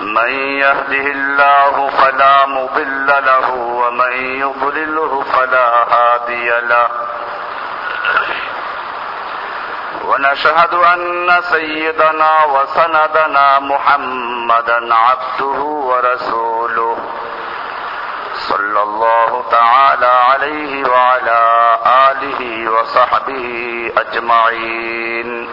من يهده الله فلا مضل له ومن يضلله فلا هادي له. ونشهد أن سيدنا وسندنا محمدا عبده ورسوله. صلى الله تعالى عليه وعلى آله وصحبه أجمعين.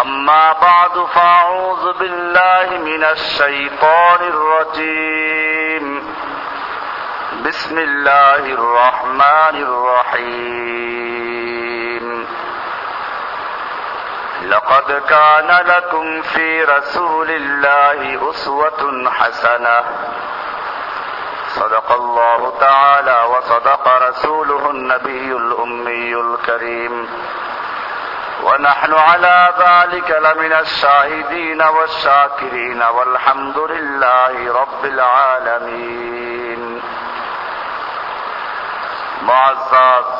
أما بعد فأعوذ بالله من الشيطان الرجيم. بسم الله الرحمن الرحيم. لقد كان لكم في رسول الله أسوة حسنة. صدق الله تعالى وصدق رسوله النبي الأمي الكريم. ونحن على ذلك لمن الشاهدين والشاكرين والحمد لله رب العالمين معزز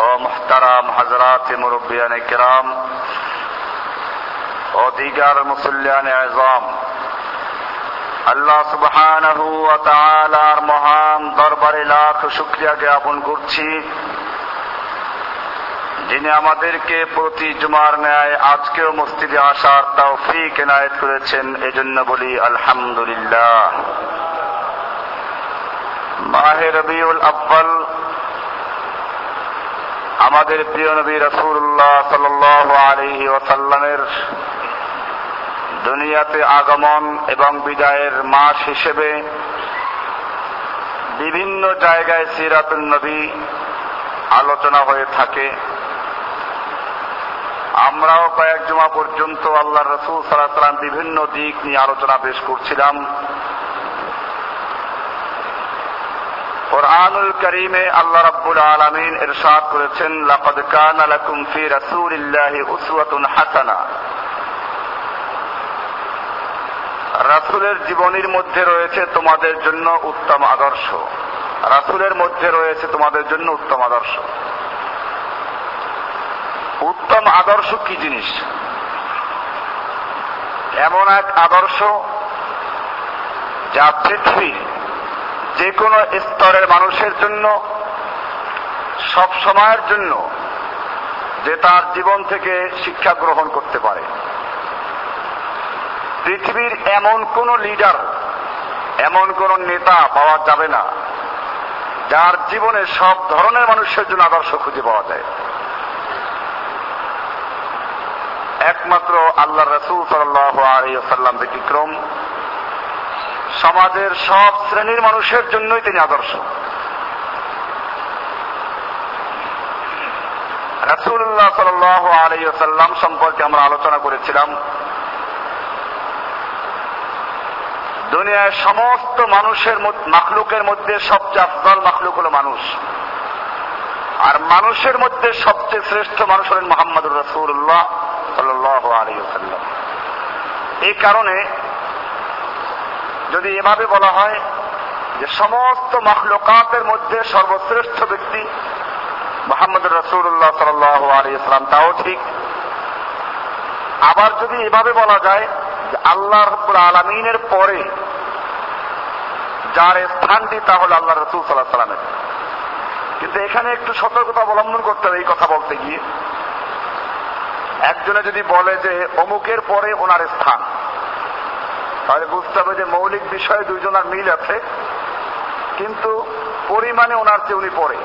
ও মুহতারাম হজরাত মুরব্বিয়ান কিরাম ও দিগার মুসল্লিয়ান আজম আল্লাহ সুবহানাহু ওয়া তাআলার মহান দরবারে লাখ শুকরিয়া জ্ঞাপন করছি যিনি আমাদেরকে প্রতি জুমার ন্যায় আজকেও মসজিদে আসার তৌফিক এনায়েত করেছেন, এজন্য বলি আলহামদুলিল্লাহ। মাহে রবিউল আব্বাল আমাদের প্রিয় নবী রসুল্লাহ সাল আলহি ওসাল্লামের দুনিয়াতে আগমন এবং বিদায়ের মাস হিসেবে বিভিন্ন জায়গায় সিরাতুল নবী আলোচনা হয়ে থাকে। আমরাও কয়েক জমা পর্যন্ত আল্লাহ রসুল সাল্লাম বিভিন্ন দিক নিয়ে আলোচনা পেশ করছিলাম। কোরআনুল করিমে আল্লাহ রাব্বুল আলামিন ইরশাদ করেছেন, লাকাদ কানা লাকুম ফি রাসূলিল্লাহি উসওয়াতুন হাসানা। রাসূলের জীবনীর মধ্যে রয়েছে তোমাদের জন্য উত্তম আদর্শ। রাসূলের মধ্যে রয়েছে তোমাদের জন্য উত্তম আদর্শ। উত্তম আদর্শ কি জিনিস? এমন এক আদর্শ যা পৃথিবীর যে কোনো স্তরের মানুষের জন্য, সব সময়ের জন্য, যে তার জীবন থেকে শিক্ষা গ্রহণ করতে পারে। পৃথিবীর এমন কোন লিডার, এমন কোন নেতা পাওয়া যাবে না, যার জীবনে সব ধরনের মানুষের জন্য আদর্শ খুঁজে পাওয়া যায়। একমাত্র আল্লাহ রসুল সাল্লাম ব্যতিক্রম। সমাজের সব শ্রেণির মানুষের জন্যই তিনি আদর্শ। রসুল্লাহ সাল্লাম সম্পর্কে আমরা আলোচনা করেছিলাম। দুনিয়ায় সমস্ত মানুষের মাখলুকের মধ্যে সবচেয়ে আফদল মাখলুক হল মানুষ। আর মানুষের মধ্যে সবচেয়ে শ্রেষ্ঠ মানুষ হলেন মোহাম্মদুর রসুল্লাহ এই কারণে যদি এভাবে বলা হয় যে সমস্ত মখলুকাতের মধ্যে সর্বশ্রেষ্ঠ ব্যক্তি মোহাম্মদ রসুল্লাহ সাল্লাম তাও ঠিক। আবার যদি এভাবে বলা যায় যে আল্লাহ রব্বুল আলমিনের পরে যার স্থানটি, তা হল আল্লাহ রসুল সাল্লাহ সাল্লামের কিন্তু এখানে একটু সতর্কতা অবলম্বন করতে হবে এই কথা বলতে গিয়ে। একজনে যদি বলে যে অমুকের পরে ওনার স্থান, তাহলে বুঝতে হবে যে মৌলিক বিষয়ে দুইজনের মিল আছে, কিন্তু পরিমাণে ওনার চেয়ে উনি পড়ে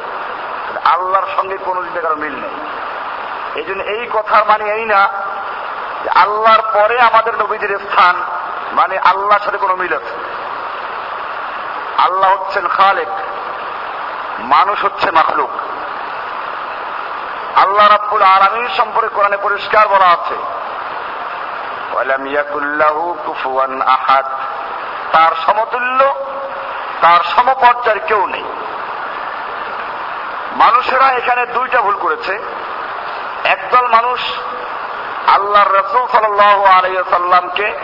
আল্লাহর সঙ্গে কোনো দিকে কারও মিল নেই। এই জন্য এই কথার মানে এই না যে আল্লাহর পরে আমাদের নবীদের স্থান মানে আল্লাহর সাথে কোনো মিল আছে। আল্লাহ হচ্ছেন খালেক, মানুষ হচ্ছে মাখলুক। আল্লাহ রাব্বুল আলমীর সম্পর্কে কোরআনে পরিষ্কার বলা আছে। আহাদ। তার সমতুল্য, তার সমপর্যায়ের কেউ নেই। মানুষেরা এখানে দুইটা ভুল করেছে। একদল মানুষ আল্লাহর রসুল সাল্লামকে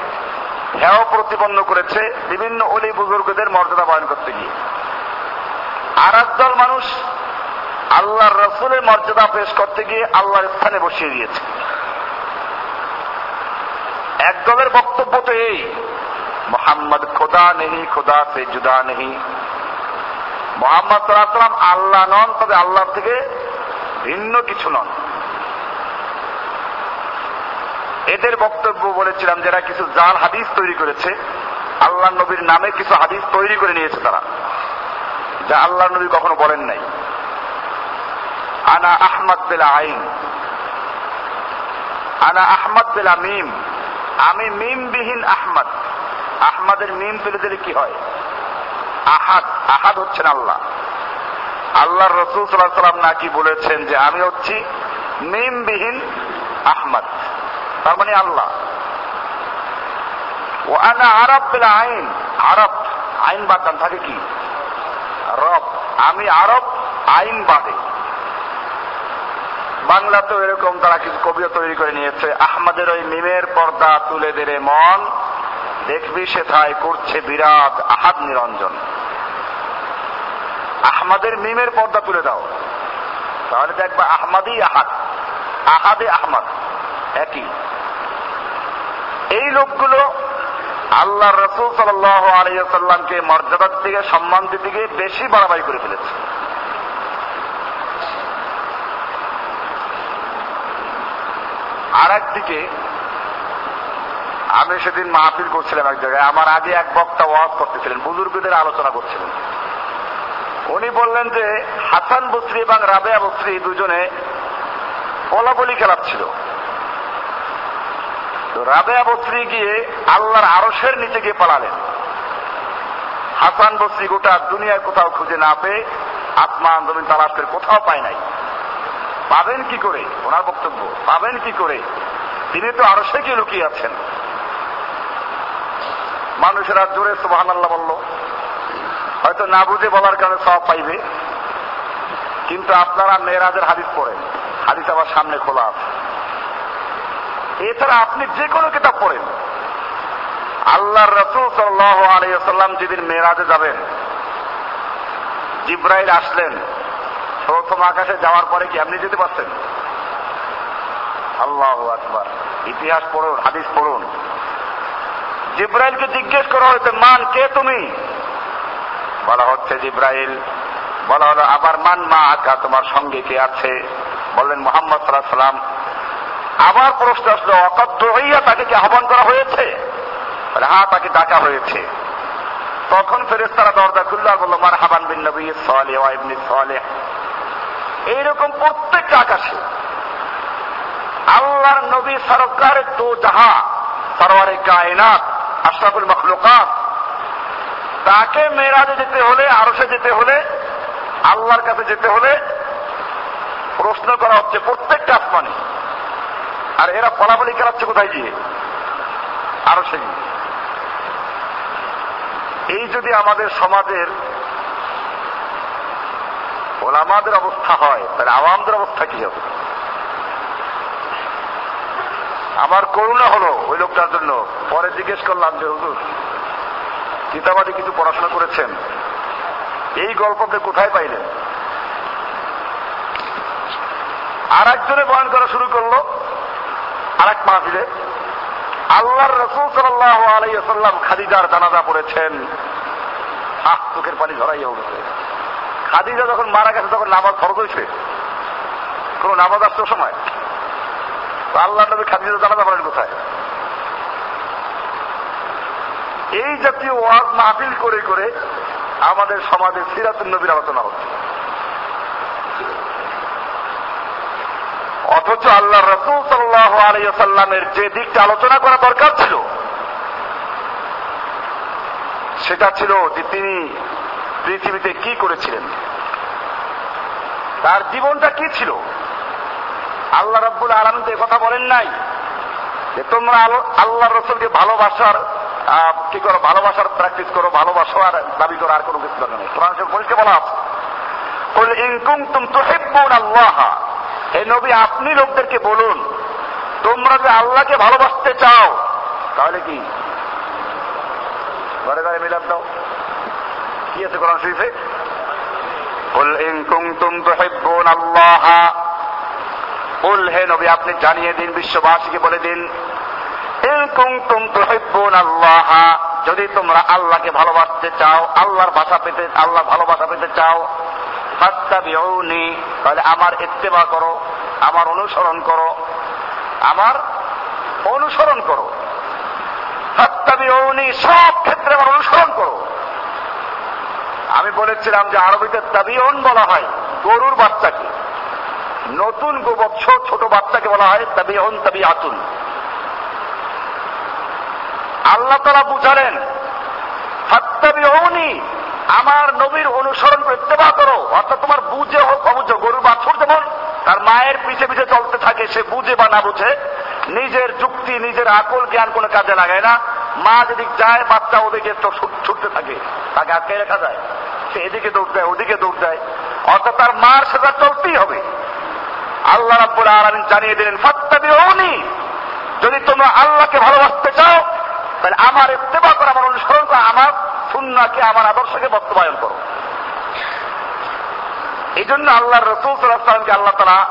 হেয় প্রতিপন্ন করেছে বিভিন্ন অলি বুজুর্গদের মর্যাদা বয়ন করতে গিয়ে। আর একদল মানুষ আল্লাহর রসুলের মর্যাদা পেশ করতে গিয়ে আল্লাহর স্থানে বসিয়ে দিয়েছে। একদলের বক্তব্য তো এই, মোহাম্মদ খোদা নেহি, খোদা সে জুদা নেহি। মোহাম্মদ সাল্লাম আল্লাহ নন, তবে আল্লাহ থেকে ভিন্ন কিছু নন। এদের বক্তব্য বলেছিলাম যারা কিছু জাল হাদিস তৈরি করেছে আল্লাহ নবীর নামে কিছু হাদিস তৈরি করে নিয়েছে তারা, যা আল্লাহ নবী কখনো বলেন নাই। আনা আহমদ বেলা আইন। আনা আহমদ বেলা মিম আমি মিম বিহীন আহমদ। আহমদের মিম দিলে কি হয়? আহাদ। আহাদ হচ্ছেন আল্লাহ। আল্লাহ রসুল সাল্লাহ সাল্লাম নাকি বলেছেন যে আমি হচ্ছি মিমবিহীন আহমদ। তার মানে আল্লাহ। ও আনা আরব বেলা আইন। আরব। আইন বাদ থাকে কি? রব। আমি আরব, আইন বাদে। বাংলাতেও এরকম তারা কিছু কবিও তৈরি করে নিয়েছে। আহমদের ওই মিমের পর্দা তুলে দেরে মন। দেখবি সেথায় করছে বিরাট আহাদ নিরঞ্জন। আহমদের মিমের পর্দা তুলে দাও। তাহলে দেখবা আহমাদি আহাদ আহাদে আহমদ। একই। এই লোকগুলো আল্লাহ রসুল সাল আলিয়া সাল্লামকে মর্যাদার দিকে সম্মান দিকে বেশি বাড়াবাড়ি করে ফেলেছে। আর একদিকে আমি সেদিন মাহফিল করছিলাম এক জায়গায়, আমার আগে এক বক্তা ওয়াজ করতেছিলেন, বুজুর্গদের আলোচনা করছিলেন। উনি বললেন যে, হাসান বস্ত্রী এবং রাবেয়া বস্ত্রী দুজনে বলাবলি খেলাচ্ছিল তো রাবেয়া বস্ত্রী গিয়ে আল্লাহর আরসের নিচে গিয়ে পালালেন। হাসান বস্ত্রী গোটা দুনিয়ায় কোথাও খুঁজে না পেয়ে আসমান জমিন তালাশ কোথাও পায় নাই। পাবেন কি করে? ওনার বক্তব্য, পাবেন কি করে? তিনি তো আরসে গিয়ে লুকিয়ে আছেন? মানুষেরা জোরে সুবাহান আল্লাহ বলল, হয়তো না বুঝে বলার কারণে সব পাইবে, কিন্তু আপনারা মেয়েরাজের হাদিস পড়েন। হাদিস আবার সামনে খোলা আছে। এছাড়া আপনি যে কোনো কিতাব পড়েন। আল্লাহর রসুল সাল্লাহ আলিয়াল্লাম যেদিন মেয়েরাজে যাবেন, জিব্রাইল আসলেন প্রথম আকাশে যাওয়ার পরে কি আপনি যেতে পারছেন? আল্লাহ আকবার। ইতিহাস পড়ুন, হাদিস পড়ুন। জিব্রাইলকে জিজ্ঞেস করা হয়েছে, মান, কে তুমি? বলা হচ্ছে জিব্রাইল। বলা হলো, আবার মান, মা আকা, তোমার সঙ্গে কে আছে? বললেন মোহাম্মদ সাল্লাহ সাল্লাম আবার প্রশ্ন আসলো অকদ্র হইয়া তাকে কি আহ্বান করা হয়েছে? হ্যাঁ তাকে ডাকা হয়েছে। তখন ফেরেস্তারা দরজা খুললো বলল মার হাবান বিন নবী সালে ইবনি সালে এইরকম প্রত্যেকটা আকাশে। আল্লাহর নবী সরকার দো জাহা সরওয়ারে কায়নাত, আশরাফুল মখলুকাত, তাকে মেয়েরাজে যেতে হলে আরসে যেতে হলে, আল্লাহর কাছে যেতে হলে প্রশ্ন করা হচ্ছে প্রত্যেকটা আসমানে। আর এরা ফলাফলি খেলাচ্ছে কোথায় গিয়ে? আরও সে এই যদি আমাদের সমাজের ওলামাদের অবস্থা হয়, তাহলে আওয়ামদের অবস্থা কি হবে? আমার করুণা হলো ওই লোকটার জন্য। পরে জিজ্ঞেস করলাম যে, হুজুর, কিতাবাদি কিছু পড়াশোনা করেছেন? এই গল্পকে কোথায় পাইলেন? আর একজনে বয়ান করা শুরু করল আর এক মাহফিলে। আল্লাহর রসুল সাল্লাহ আলাইসাল্লাম খাদিজার জানাজা পড়েছেন। আহ, চোখের পানি ধরাইয়া উঠছে। খাদিজা যখন মারা গেছে, তখন নামাজ ফরজ হয়েছে। কোন নামাজ আসতো সময়? তো আল্লাহ নবী খাদিজা জানাজা পড়েন কোথায়? এই জাতীয় ওয়াজ মাহফিল করে করে আমাদের সমাজে সিরাতুল নবীর আলোচনা হচ্ছে। অথচ আল্লাহ রসুল সাল্লাহ আলাইসাল্লামের যে দিকটা আলোচনা করা দরকার ছিল, সেটা ছিল যে তিনি পৃথিবীতে কি করেছিলেন? তার জীবনটা কি ছিল? আল্লাহ রব্বুল আলম তো কথা বলেন নাই যে তোমরা আল্লাহ রসুলকে ভালোবাসার কি করো, ভালোবাসার প্র্যাকটিস করো ভালোবাসো আর দাবি করো, আর কোনো কিছু দরকার নেই। কোরআন পরিষ্কার বলা আছে ইনকুম তুম তো আল্লাহ এই নবী, আপনি লোকদেরকে বলুন, তোমরা যে আল্লাহকে ভালোবাসতে চাও তাহলে কি? ঘরে ঘরে মিলাদ দাও কি আছে কোরআন শরীফে قل إن كنتم تحبون الله قل হে নবী আপনি জানিয়ে দিন বিশ্ববাসীকে বলে দিন ইন কুনতুম তুহিব্বুন আল্লাহ যদি তোমরা আল্লাহকে ভালোবাসতে চাও আল্লাহর ভাষা পেতে আল্লাহ ভালোবাসা পেতে চাও ফাত্তাবিউনি তাহলে আমার ইত্তেবা করো আমার অনুসরণ করো আমার অনুসরণ করো ফাত্তাবিউনি সব ক্ষেত্রে আমার অনুসরণ করো আমি বলেছিলাম যে আরবিতে তাবিউন বলা হয়, গরুর বাচ্চাকে। নতুন গোবৎস ছোট বাচ্চাকে বলা হয় তাবিউন তাবিআতুন। আল্লাহ তারা বুঝালেন, ফাত্তাবিউনি, আমার নবীর অনুসরণ করে ইত্তেবা করো। অর্থাৎ তোমার বুঝে হোক, অবুঝো গরুর বাছুর যেমন, তার মায়ের পিছে পিছে চলতে থাকে, সে বুঝে বা না বুঝে, নিজের যুক্তি, নিজের আকল জ্ঞান কোনো কাজে লাগায় না। মা যেদিক যায়, বাচ্চা ওদিকে ছুটতে থাকে, তাকে আটকে রেখা যায়। সে এদিকে দৌড় দেয়, ওদিকে দৌড় দেয়। অর্থাৎ তার মার সেটা চলতেই হবে। আল্লাহ রাব্বুল আলামিন জানিয়ে দিলেন, ফাত্তাবিউনি। যদি তোমরা আল্লাহকে ভালোবাসতে চাও, তাহলে আমার ইত্তেবা করো আমার অনুসরণ করো, আমার সুন্নাকে আমার আদর্শকে বাস্তবায়ন করো। এই জন্য আল্লাহ রসুল সাল্লাহামকে আল্লাহ তারা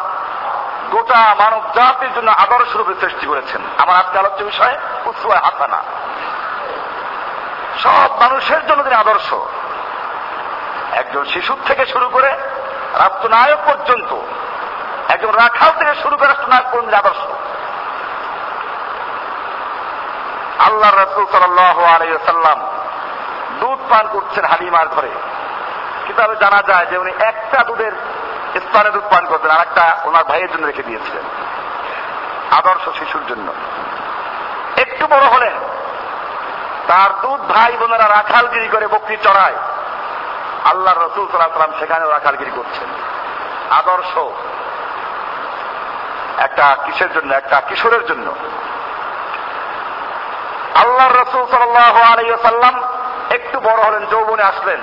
গোটা মানব জাতির জন্য আদর্শ রূপে সৃষ্টি করেছেন। আমার আজকে আলোচ্য বিষয় উৎসুয় হাসানা। সব মানুষের জন্য তিনি আদর্শ। একজন শিশুর থেকে শুরু করে রাষ্ট্রনায়ক পর্যন্ত, একজন রাখাল থেকে শুরু করে রাষ্ট্রনায়ক পর্যন্ত আদর্শ। আল্লাহ রসুল সাল্লাম দুধ পান করছেন হালিমার ঘরে। কিতাবে জানা যায় যে উনি একটা দুধের স্তনে দুধ পান করতেন আর একটা ওনার ভাইয়ের জন্য রেখে দিয়েছিলেন। আদর্শ শিশুর জন্য। একটু বড় হলেন। তার দুধ ভাই বোনেরা রাখালগিরি করে বকরি চড়ায়। আল্লাহ রসুল সাল্লাম সেখানেও রাখালগিরি করছেন। আদর্শ। একটা কিসের জন্য? একটা কিশোরের জন্য। আল্লাহ রসুল সাল্লাম একটু বড় হলেন, যৌবনে আসলেন।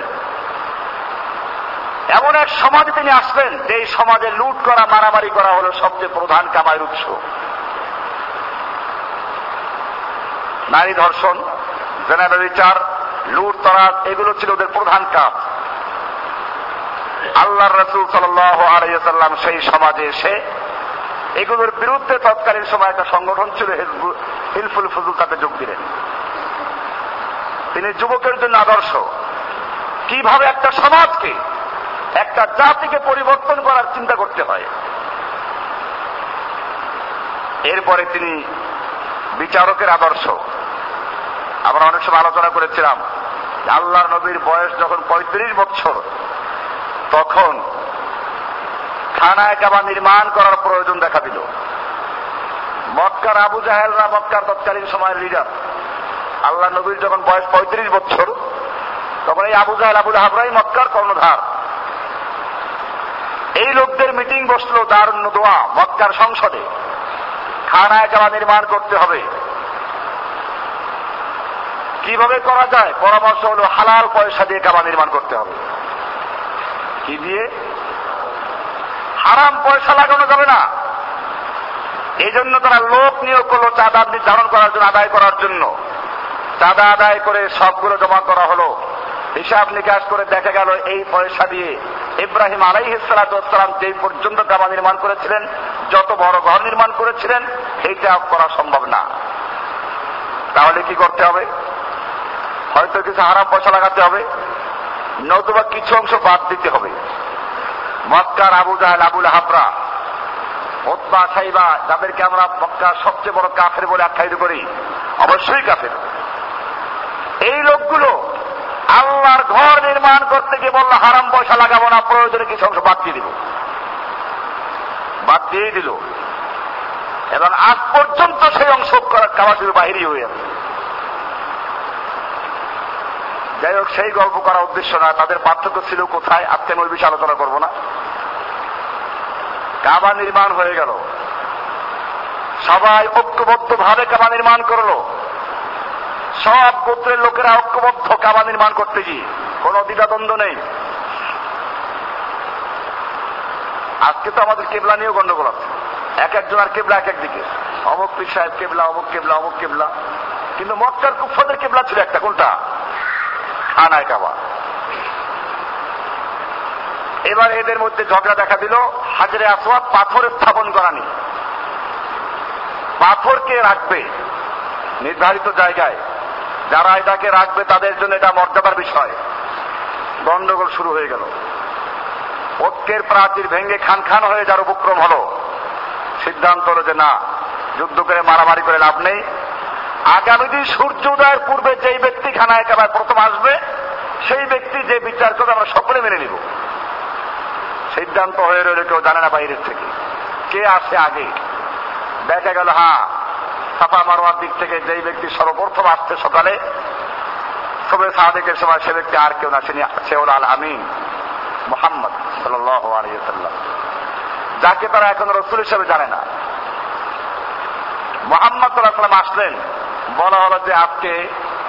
এমন এক সমাজে তিনি আসলেন যে সমাজে লুট করা, মারামারি করা হলো সবচেয়ে প্রধান কামাইয়ের উৎস। নারী ধর্ষণ জেনারেল বিচার লুট, তরাজ, এগুলো ছিল ওদের প্রধান কাজ। আল্লাহর রসুল সাল্লাম সেই সমাজে এসে এগুলোর বিরুদ্ধে তৎকালীন সময় একটা সংগঠন ছিল হিলফুল ফজুল, তাতে যোগ দিলেন। তিনি যুবকের জন্য আদর্শ। কীভাবে একটা সমাজকে, একটা জাতিকে পরিবর্তন করার চিন্তা করতে হয়। এরপরে তিনি বিচারকের আদর্শ। আমরা অনেক সময় আলোচনা করেছিলাম আল্লাহ নবীর বয়স যখন পঁয়ত্রিশ বছর, তখন খানায় কাবা নির্মাণ করার প্রয়োজন দেখা দিল। মক্কার আবু জাহেলরা মক্কার তৎকালীন সময়ের লিডার আল্লাহ নবীর যখন বয়স পঁয়ত্রিশ বছর, তখন এই আবু জাহেল, আবু জাহাবরাই মক্কার কর্ণধার। এই লোকদের মিটিং বসল দারুণ দোয়া মক্কার সংসদে। খানায় কাবা নির্মাণ করতে হবে। কীভাবে করা যায়? পরামর্শ হলো হালাল পয়সা দিয়ে কাবা নির্মাণ করতে হবে। কি দিয়ে? হারাম পয়সা লাগানো যাবে না। এই জন্য তারা লোক নিয়োগ করল চাঁদা নির্ধারণ করার জন্য, আদায় করার জন্য। চাঁদা আদায় করে সবগুলো জমা করা হলো। হিসাব নিকাশ করে দেখা গেল এই পয়সা দিয়ে ইব্রাহিম আলাই আলাইহিসালাম যেই পর্যন্ত কাবা নির্মাণ করেছিলেন, যত বড় ঘর নির্মাণ করেছিলেন, এইটা করা সম্ভব না। তাহলে কি করতে হবে? হয়তো কিছু হারাম পয়সা লাগাতে হবে, নতুবা কিছু অংশ বাদ দিতে হবে। মক্কার আবু জাহেল, আবুল হাবরা ওতবা সাইবা, যাদেরকে আমরা মক্কার সবচেয়ে বড় কাফের বলে আখ্যায়িত করি, অবশ্যই কাফের। এই লোকগুলো আল্লাহর ঘর নির্মাণ করতে গিয়ে বলল, হারাম পয়সা লাগাবো না, প্রয়োজনে কিছু অংশ বাদ দিয়ে দিব। বাদ দিয়ে দিল। এবং আজ পর্যন্ত সেই অংশ করার কাবাসির বাহিরই হয়ে আছে। যাই হোক, সেই গল্প করার উদ্দেশ্য না, তাদের পার্থক্য ছিল কোথায়, আজকে আমি ওই বিষয়ে আলোচনা করব না। কাবা নির্মাণ হয়ে গেল। সবাই ঐক্যবদ্ধ ভাবে কাবা নির্মাণ করল। সব গোত্রের লোকেরা ঐক্যবদ্ধ কাবা নির্মাণ করতে গিয়ে, কোন দ্বিধাদ্বন্দ্ব নেই। আজকে তো আমাদের কেবলা নিয়েও গন্ডগোল আছে। এক একজন আর কেবলা এক একদিকে অমুক পীর সাহেব কেবলা, অমুক কেবলা অমুক কেবলা। কিন্তু মক্কার কুফাদের কেবলা ছিল একটা, কোনটা? খানায় কাবা এবার এদের মধ্যে ঝগড়া দেখা দিল হাজারে আসওয়াদ পাথর স্থাপন করা নেই পাথরকে রাখবে নির্ধারিত জায়গায়। যারা এটাকে রাখবে তাদের জন্য এটা মর্যাদার বিষয়। গন্ডগোল শুরু হয়ে গেল। ঐক্যের প্রাচীর ভেঙে খান খান হয়ে যার উপক্রম হলো। সিদ্ধান্ত হলো যে না, যুদ্ধ করে মারামারি করে লাভ নেই। আগামী দিন সূর্য উদয়ের পূর্বে যেই ব্যক্তি খানায় একেবারে প্রথম আসবে, সেই ব্যক্তি যে বিচার করবে আমরা সকলে মেনে নিব। সিদ্ধান্ত হয়ে রইল কেউ জানে না বাইরের থেকে। কে আসে আগে? দেখা গেল হ্যাঁ সাফা মারোয়ার দিক থেকে যেই ব্যক্তি সর্বপ্রথম আসছে সকালে, সবে সাদেকের সময় সে ব্যক্তি আর কেউ না, সে হল আল আমিন মোহাম্মদ সাল্লাম যাকে তারা এখন রসুল হিসেবে জানে না। মোহাম্মদ সাল্লাহ আসলেন। বলা হলো যে আজকে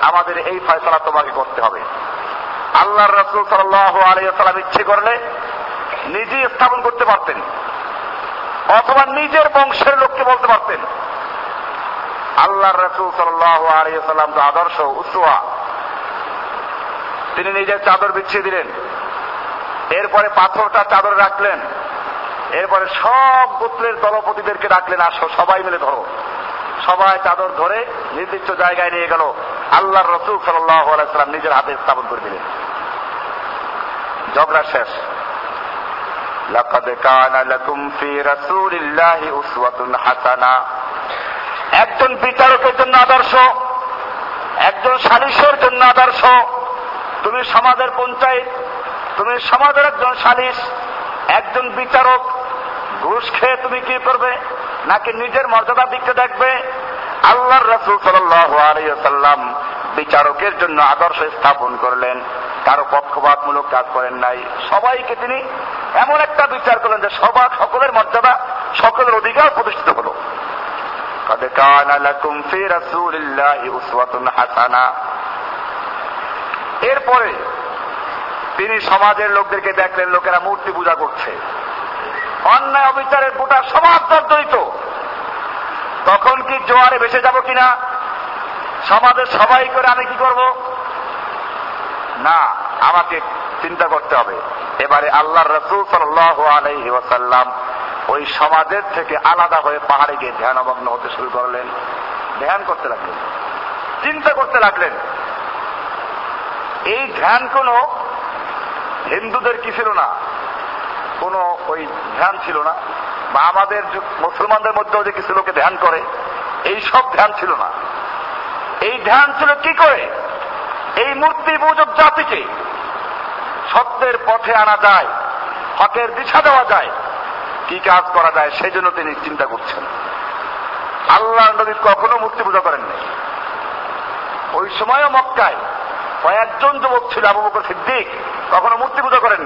আমাদের এই ফয়সলা তোমাকে করতে হবে। আল্লাহ রসুল সাল্লাহ আলিয়াল্লাম ইচ্ছে করলে নিজেই স্থাপন করতে পারতেন, অথবা নিজের বংশের লোককে বলতে পারতেন। আল্লাহ রসুল সাল্লাহ আলিয়াল্লাম তো আদর্শ উসুয়া তিনি নিজের চাদর বিছিয়ে দিলেন, এরপরে পাথরটা চাদরে রাখলেন, এরপরে সব গোত্রের দলপতিদেরকে ডাকলেন, আসো, সবাই মিলে ধরো। সবাই চাদর ধরে নির্দিষ্ট জায়গায় নিয়ে গেল আল্লাহর রসুল সাল্লাম নিজের হাতে স্থাপন করে দিলেন ঝগড়া শেষ لقد كان لكم في رسول الله أسوة حسنة একজন বিচারকের জন্য আদর্শ একজন সালিশের জন্য আদর্শ তুমি সমাজের পঞ্চায়েত তুমি সমাজের একজন সালিশ একজন বিচারক ঘুষ খেয়ে তুমি কি করবে নাকি নিজের মর্যাদা দিককে দেখবে আল্লাহর রসুল সাল্লাম বিচারকের জন্য আদর্শ স্থাপন করলেন কারো পক্ষপাতমূলক কাজ করেন নাই সবাইকে তিনি এমন একটা বিচার করলেন যে সবার সকলের মর্যাদা সকলের অধিকার প্রতিষ্ঠিত হল قد كان لكم في رسول الله أسوة حسنة এরপরে তিনি সমাজের লোকদেরকে দেখলেন লোকেরা মূর্তি পূজা করছে অন্যায় অবিচারের গোটা সমাজ জর্জরিত। তখন কি জোয়ারে ভেসে যাব কিনা? সমাজের সবাই করে আমি কি করব? না, আমাকে চিন্তা করতে হবে। এবারে আল্লাহ রসুল সাল্লাহ ওই সমাজের থেকে আলাদা হয়ে পাহাড়ে গিয়ে ধ্যানমগ্ন হতে শুরু করলেন। ধ্যান করতে লাগলেন। চিন্তা করতে লাগলেন। এই ধ্যান কোন হিন্দুদের কি ছিল না? কোন ওই ধ্যান ছিল না, বা আমাদের মুসলমানদের মধ্যেও যে কিছু লোকে ধ্যান করে, এই সব ধ্যান ছিল না। এই ধ্যান ছিল কি করে? এই মূর্তি পূজক জাতিকে সত্যের পথে আনা যায়, হকের দিশা দেওয়া যায়, কি কাজ করা যায় সেই জন্য তিনি চিন্তা করছেন। আল্লাহ নবী কখনো মূর্তি পূজা করেননি। ওই সময়ও মক্কায় কয়েকজন যুবক ছিল, আবু বকর সিদ্দিক, কখনো মূর্তি পূজা করেন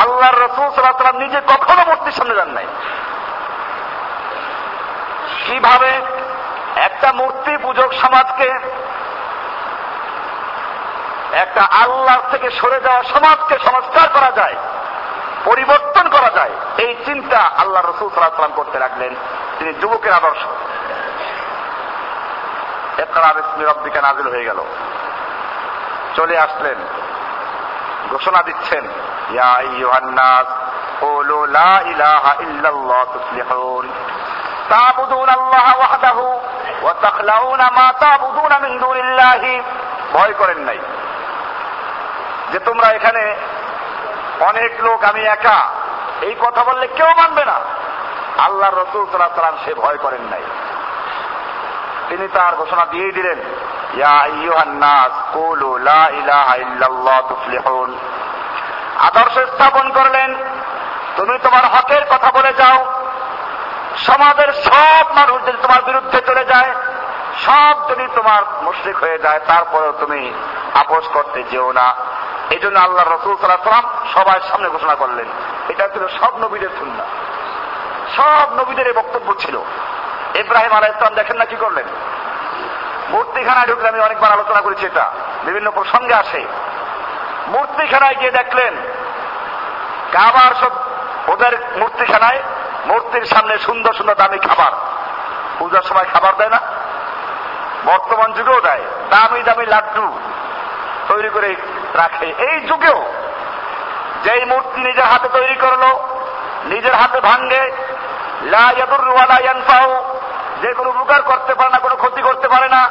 আল্লাহর রসুল সাল্লাহ নিজে কখনো মূর্তির সামনে যান নাই। কীভাবে একটা মূর্তি পূজক সমাজকে একটা আল্লাহ থেকে সরে যাওয়া সমাজকে সংস্কার করা যায়, পরিবর্তন করা যায়, এই চিন্তা আল্লাহ রসুল সাল্লাম করতে লাগলেন। তিনি যুবকের আদর্শ। রব্বিকা নাজিল হয়ে গেল। চলে আসলেন, ঘোষণা দিচ্ছেন ইয়া আইয়ুহান্নাস قولوا لا إله إلا الله تفلحون تعبدون الله وحده وتخلعون ما تعبدون من دون الله ভয় করেন নাই যে তোমরা এখানে অনেক লোক আমি একা এই কথা বললে কেউ মানবে না আল্লাহ রসুল সাল্লাহ সাল্লাম সে ভয় করেন নাই তিনি তার ঘোষণা দিয়েই দিলেন আদর্শ স্থাপন করলেন। তুমি তোমার হকের কথা বলে যাও। সমাজের সব মানুষ যদি তোমার বিরুদ্ধে চলে যায়, সব যদি তোমার মুশ্রিক হয়ে যায়, তারপরেও তুমি আপোষ করতে যেও না। এই জন্য আল্লাহ রসুল সাল্লাম সবার সামনে ঘোষণা করলেন। এটা ছিল সব নবীদের সুন্না সব নবীদের এই বক্তব্য ছিল। ইব্রাহিম আলাহ ইসলাম দেখেন না কি করলেন? মূর্তিখানায় ঢুকলে আমি অনেকবার আলোচনা করেছি এটা। বিভিন্ন প্রসঙ্গে আসে। মূর্তিখানায় গিয়ে দেখলেন। কাবার সব ওদের মূর্তিখানায় মূর্তির সামনে সুন্দর সুন্দর দামি খাবার। পূজার সময় খাবার দেয় না। বর্তমান যুগেও দেয়। দামি দামি লাড্ডু তৈরি করে রাখে। এই যুগেও যেই মূর্তি নিজের হাতে তৈরি করল, নিজের হাতে ভাঙ্গে যে কোনো উপকার করতে পারে না, কোনো ক্ষতি করতে পারে না,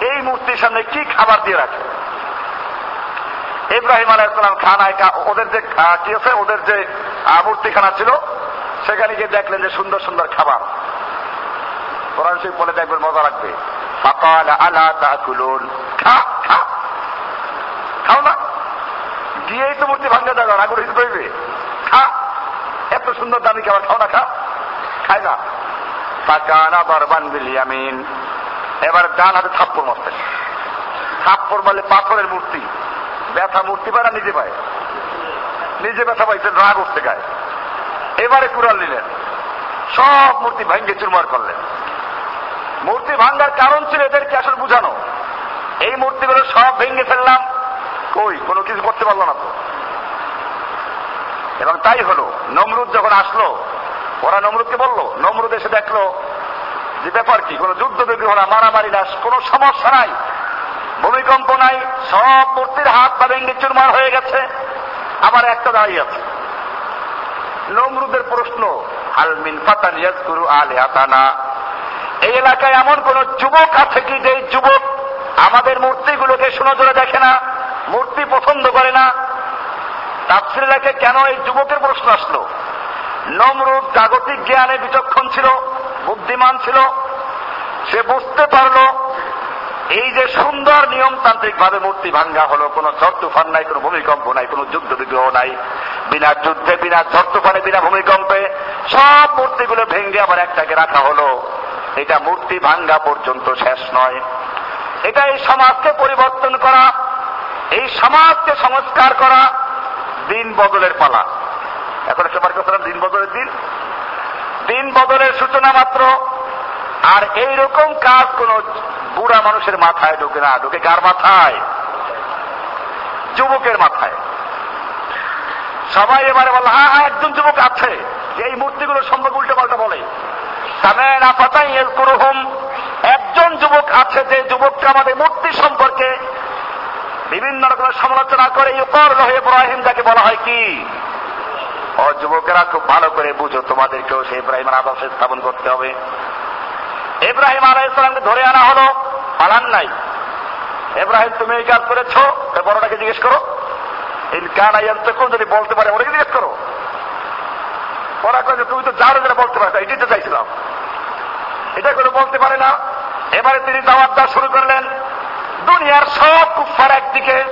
এই মূর্তির সামনে কি খাবার দিয়ে রাখে? ইব্রাহিম আলাইসালাম খানায় ওদের যে কি আছে? ওদের যে মূর্তিখানা ছিল, সেখানে গিয়ে দেখলেন যে সুন্দর সুন্দর খাবার। কোরআন শরীফ বলে দেখবেন মজা রাখবে সকাল আলা তাকুলুন। খা খা। খাও না। গিয়েই তো মূর্তি ভাঙ্গে যাবে আগুন হিসেবে তৈবে খা। এত সুন্দর দামি খাবার, খাও না, খা। খায় না। ফাকানা বরবান বিলিয়ামিন এবার ডান হাতে থাপ্পড় মারতেন থাপ্পড় বলে পাথরের মূর্তি। ব্যথা মূর্তি পায় না নিজে পায়? নিজে ব্যথা পাইছেন রাগ উঠতে গায়ে। এবারে কুড়াল নিলেন। সব মূর্তি ভেঙ্গে চুরমার করলেন। মূর্তি ভাঙ্গার কারণ ছিল এদেরকে আসলে বুঝানো। এই মূর্তিগুলো সব ভেঙ্গে ফেললাম। কই, কোনো কিছু করতে পারল না তো। এবং তাই হলো, নমরুদ যখন আসলো, ওরা নমরুদকে বলল, নমরুদ এসে দেখল যে ব্যাপার কি, কোনো যুদ্ধ বিগ্রহ না, মারামারি না, কোনো সমস্যা নাই। ভূমিকম্প নাই, সব মূর্তির হাত পা ভেঙ্গে চুরমার হয়ে গেছে। আবার একটা দাঁড়িয়ে আছে। নমরুদের প্রশ্ন হালমিন ফাতান ইয়াজকুরু আলিহাতানা? এই এলাকায় এমন কোন যুবক আছে কি যে যুবক আমাদের মূর্তিগুলোকে সুনজরে দেখে না, মূর্তি পছন্দ করে না? তাফসির এলাকায় কেন এই যুবকের প্রশ্ন আসলো? নমরুদ জাগতিক জ্ঞানে বিচক্ষণ ছিল, বুদ্ধিমান ছিল, সে বুঝতে পারল এই যে সুন্দর নিয়মতান্ত্রিক ভাবে মূর্তি ভাঙ্গা হলো, কোন ঝড় তুফান নাই, কোন ভূমিকম্প নাই, কোন যুদ্ধ বিগ্রহ নাই। বিনা যুদ্ধে, বিনা ঝড় তুফানে, বিনা ভূমিকম্পে সব মূর্তিগুলো ভেঙ্গে আবার একটাকে রাখা হলো। এটা মূর্তি ভাঙ্গা পর্যন্ত শেষ নয়। এটা এই সমাজকে পরিবর্তন করা, এই সমাজকে সংস্কার করা দিন বদলের পালা। এখন সবার কথা দিন বদলের দিন। দিন বদলের সূচনা মাত্র। আর এই রকম কাজ কোন বুড়া মানুষের মাথায় ঢুকে না, ঢোকে কার মাথায়? যুবকের মাথায়। সবাই এবারে বলে হ্যাঁ হ্যাঁ একজন যুবক আছে। এই মূর্তিগুলো সম্পর্কে উল্টো পাল্টা বলে একজন যুবক আছে যে যুবকটা আমাদের মূর্তি সম্পর্কে বিভিন্ন রকমের সমালোচনা করে ইকর রহে ইব্রাহিম যাকে বলা হয় কি? ও যুবকেরা, খুব ভালো করে বুঝো, তোমাদেরকেও সেই ইব্রাহিমের আদর্শে স্থাপন করতে হবে। ইব্রাহিম আলাহ ইসলামকে ধরে আনা হলো। পালান নাই। ইব্রাহিম তুমি এই কাজ করেছ বড়টাকে জিজ্ঞেস করো। ইনকান আইয়ান্তকুম যদি বলতে পারে, ওটাকে জিজ্ঞেস করো। ওরা কয়ে তুমি তো যার যারা বলতে পারে এটাই তো চাইছিলাম। এটা করে বলতে পারে না। এবারে তিনি দাওয়াত দেওয়া শুরু করলেন দুনিয়ার সব কুফার একদিকে,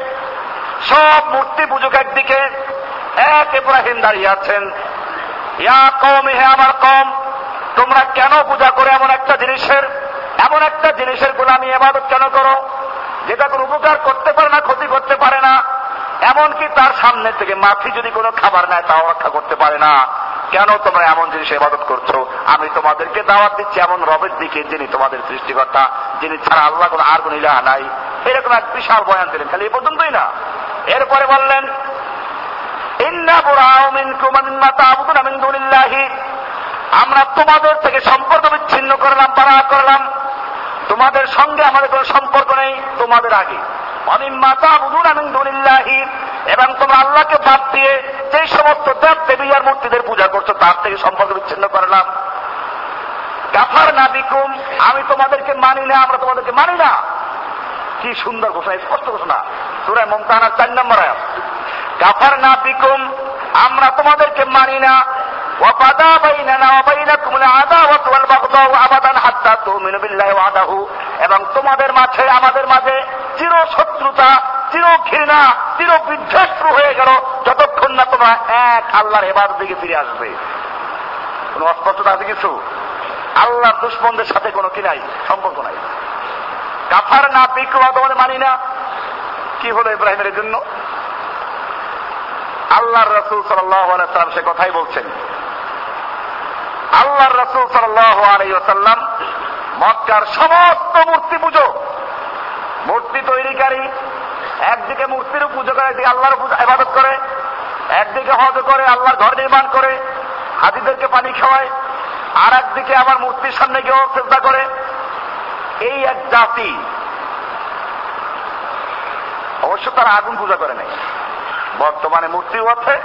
সব মূর্তি পুজোক একদিকে, এক ইব্রাহিম দাঁড়িয়ে আছেন। ইয়া কম হে আমার কম তোমরা কেন পূজা করে এমন একটা জিনিসের এমন একটা জিনিসের গোলামি এবাদত কেন করো? যেটা কোনো উপকার করতে পারে না, ক্ষতি করতে পারে না। এমনকি তার সামনে থেকে মাছি যদি কোনো খাবার নেয়, তাও রক্ষা করতে পারে না। কেন তোমরা এমন জিনিস ইবাদত করছ? আমি তোমাদেরকে দাওয়াত দিচ্ছি এমন রবের দিকে, যিনি তোমাদের সৃষ্টিকর্তা, যিনি ছাড়া আল্লাহ কোনো আর কোন ইলাহা নাই। এরকম এক বিশাল বয়ান দিলেন, খালি এ পর্যন্তই না। এরপরে বললেন আমরা তোমাদের থেকে সম্পর্ক বিচ্ছিন্ন করলাম পাড়া করলাম। তোমাদের সঙ্গে আমাদের কোনো সম্পর্ক নেই, তোমাদের আগে। এবং তোমরা আল্লাহকে বাদ দিয়ে যে সমস্ত দেব দেবী আর মূর্তিদের পূজা করছ, তার থেকে সম্পর্ক বিচ্ছিন্ন করলাম। কাফার না বিকুম আমি তোমাদেরকে মানি না, আমরা তোমাদেরকে মানি না। কি সুন্দর ঘোষণা স্পষ্ট ঘোষণা। সুরায় মমতানার চার নম্বর কাফার না বিকুম আমরা তোমাদেরকে মানি না وبدا بيننا وبينكم العداوة والبغضاء أبدا حتى تؤمنوا بالله وحده এবং তোমাদের মাঝে আমাদের মাঝে চির শত্রুতা চির ঘৃণা চির বিধ্বস্ত হয়ে গেল যতক্ষণ না তোমরা এক আল্লাহর এবার দিকে ফিরে আসবে কোন অস্পষ্টতা আছে কিছু আল্লাহর দুশ্মনদের সাথে কোনো কি নাই সম্পর্ক নাই কাফার না বিক্রমা তোমাদের মানি না কি হলো ইব্রাহিমের জন্য আল্লাহর রসুল সাল্লাম সে কথাই বলছেন আল্লাহ রসুল সাল্লাম মক্কার সমস্ত মূর্তি পুজো। মূর্তি তৈরিকারী একদিকে মূর্তির পুজো করে, একদিকে আল্লাহর ইবাদত করে, একদিকে হজ করে, আল্লাহর ঘর নির্মাণ করে হাজিদেরকে পানি খাওয়ায়, আর একদিকে আবার মূর্তির সামনে গিয়েও চেষ্টা করে। এই এক জাতি। অবশ্য তারা আগুন পূজা করে নাই। বর্তমানে মূর্তিও আছে,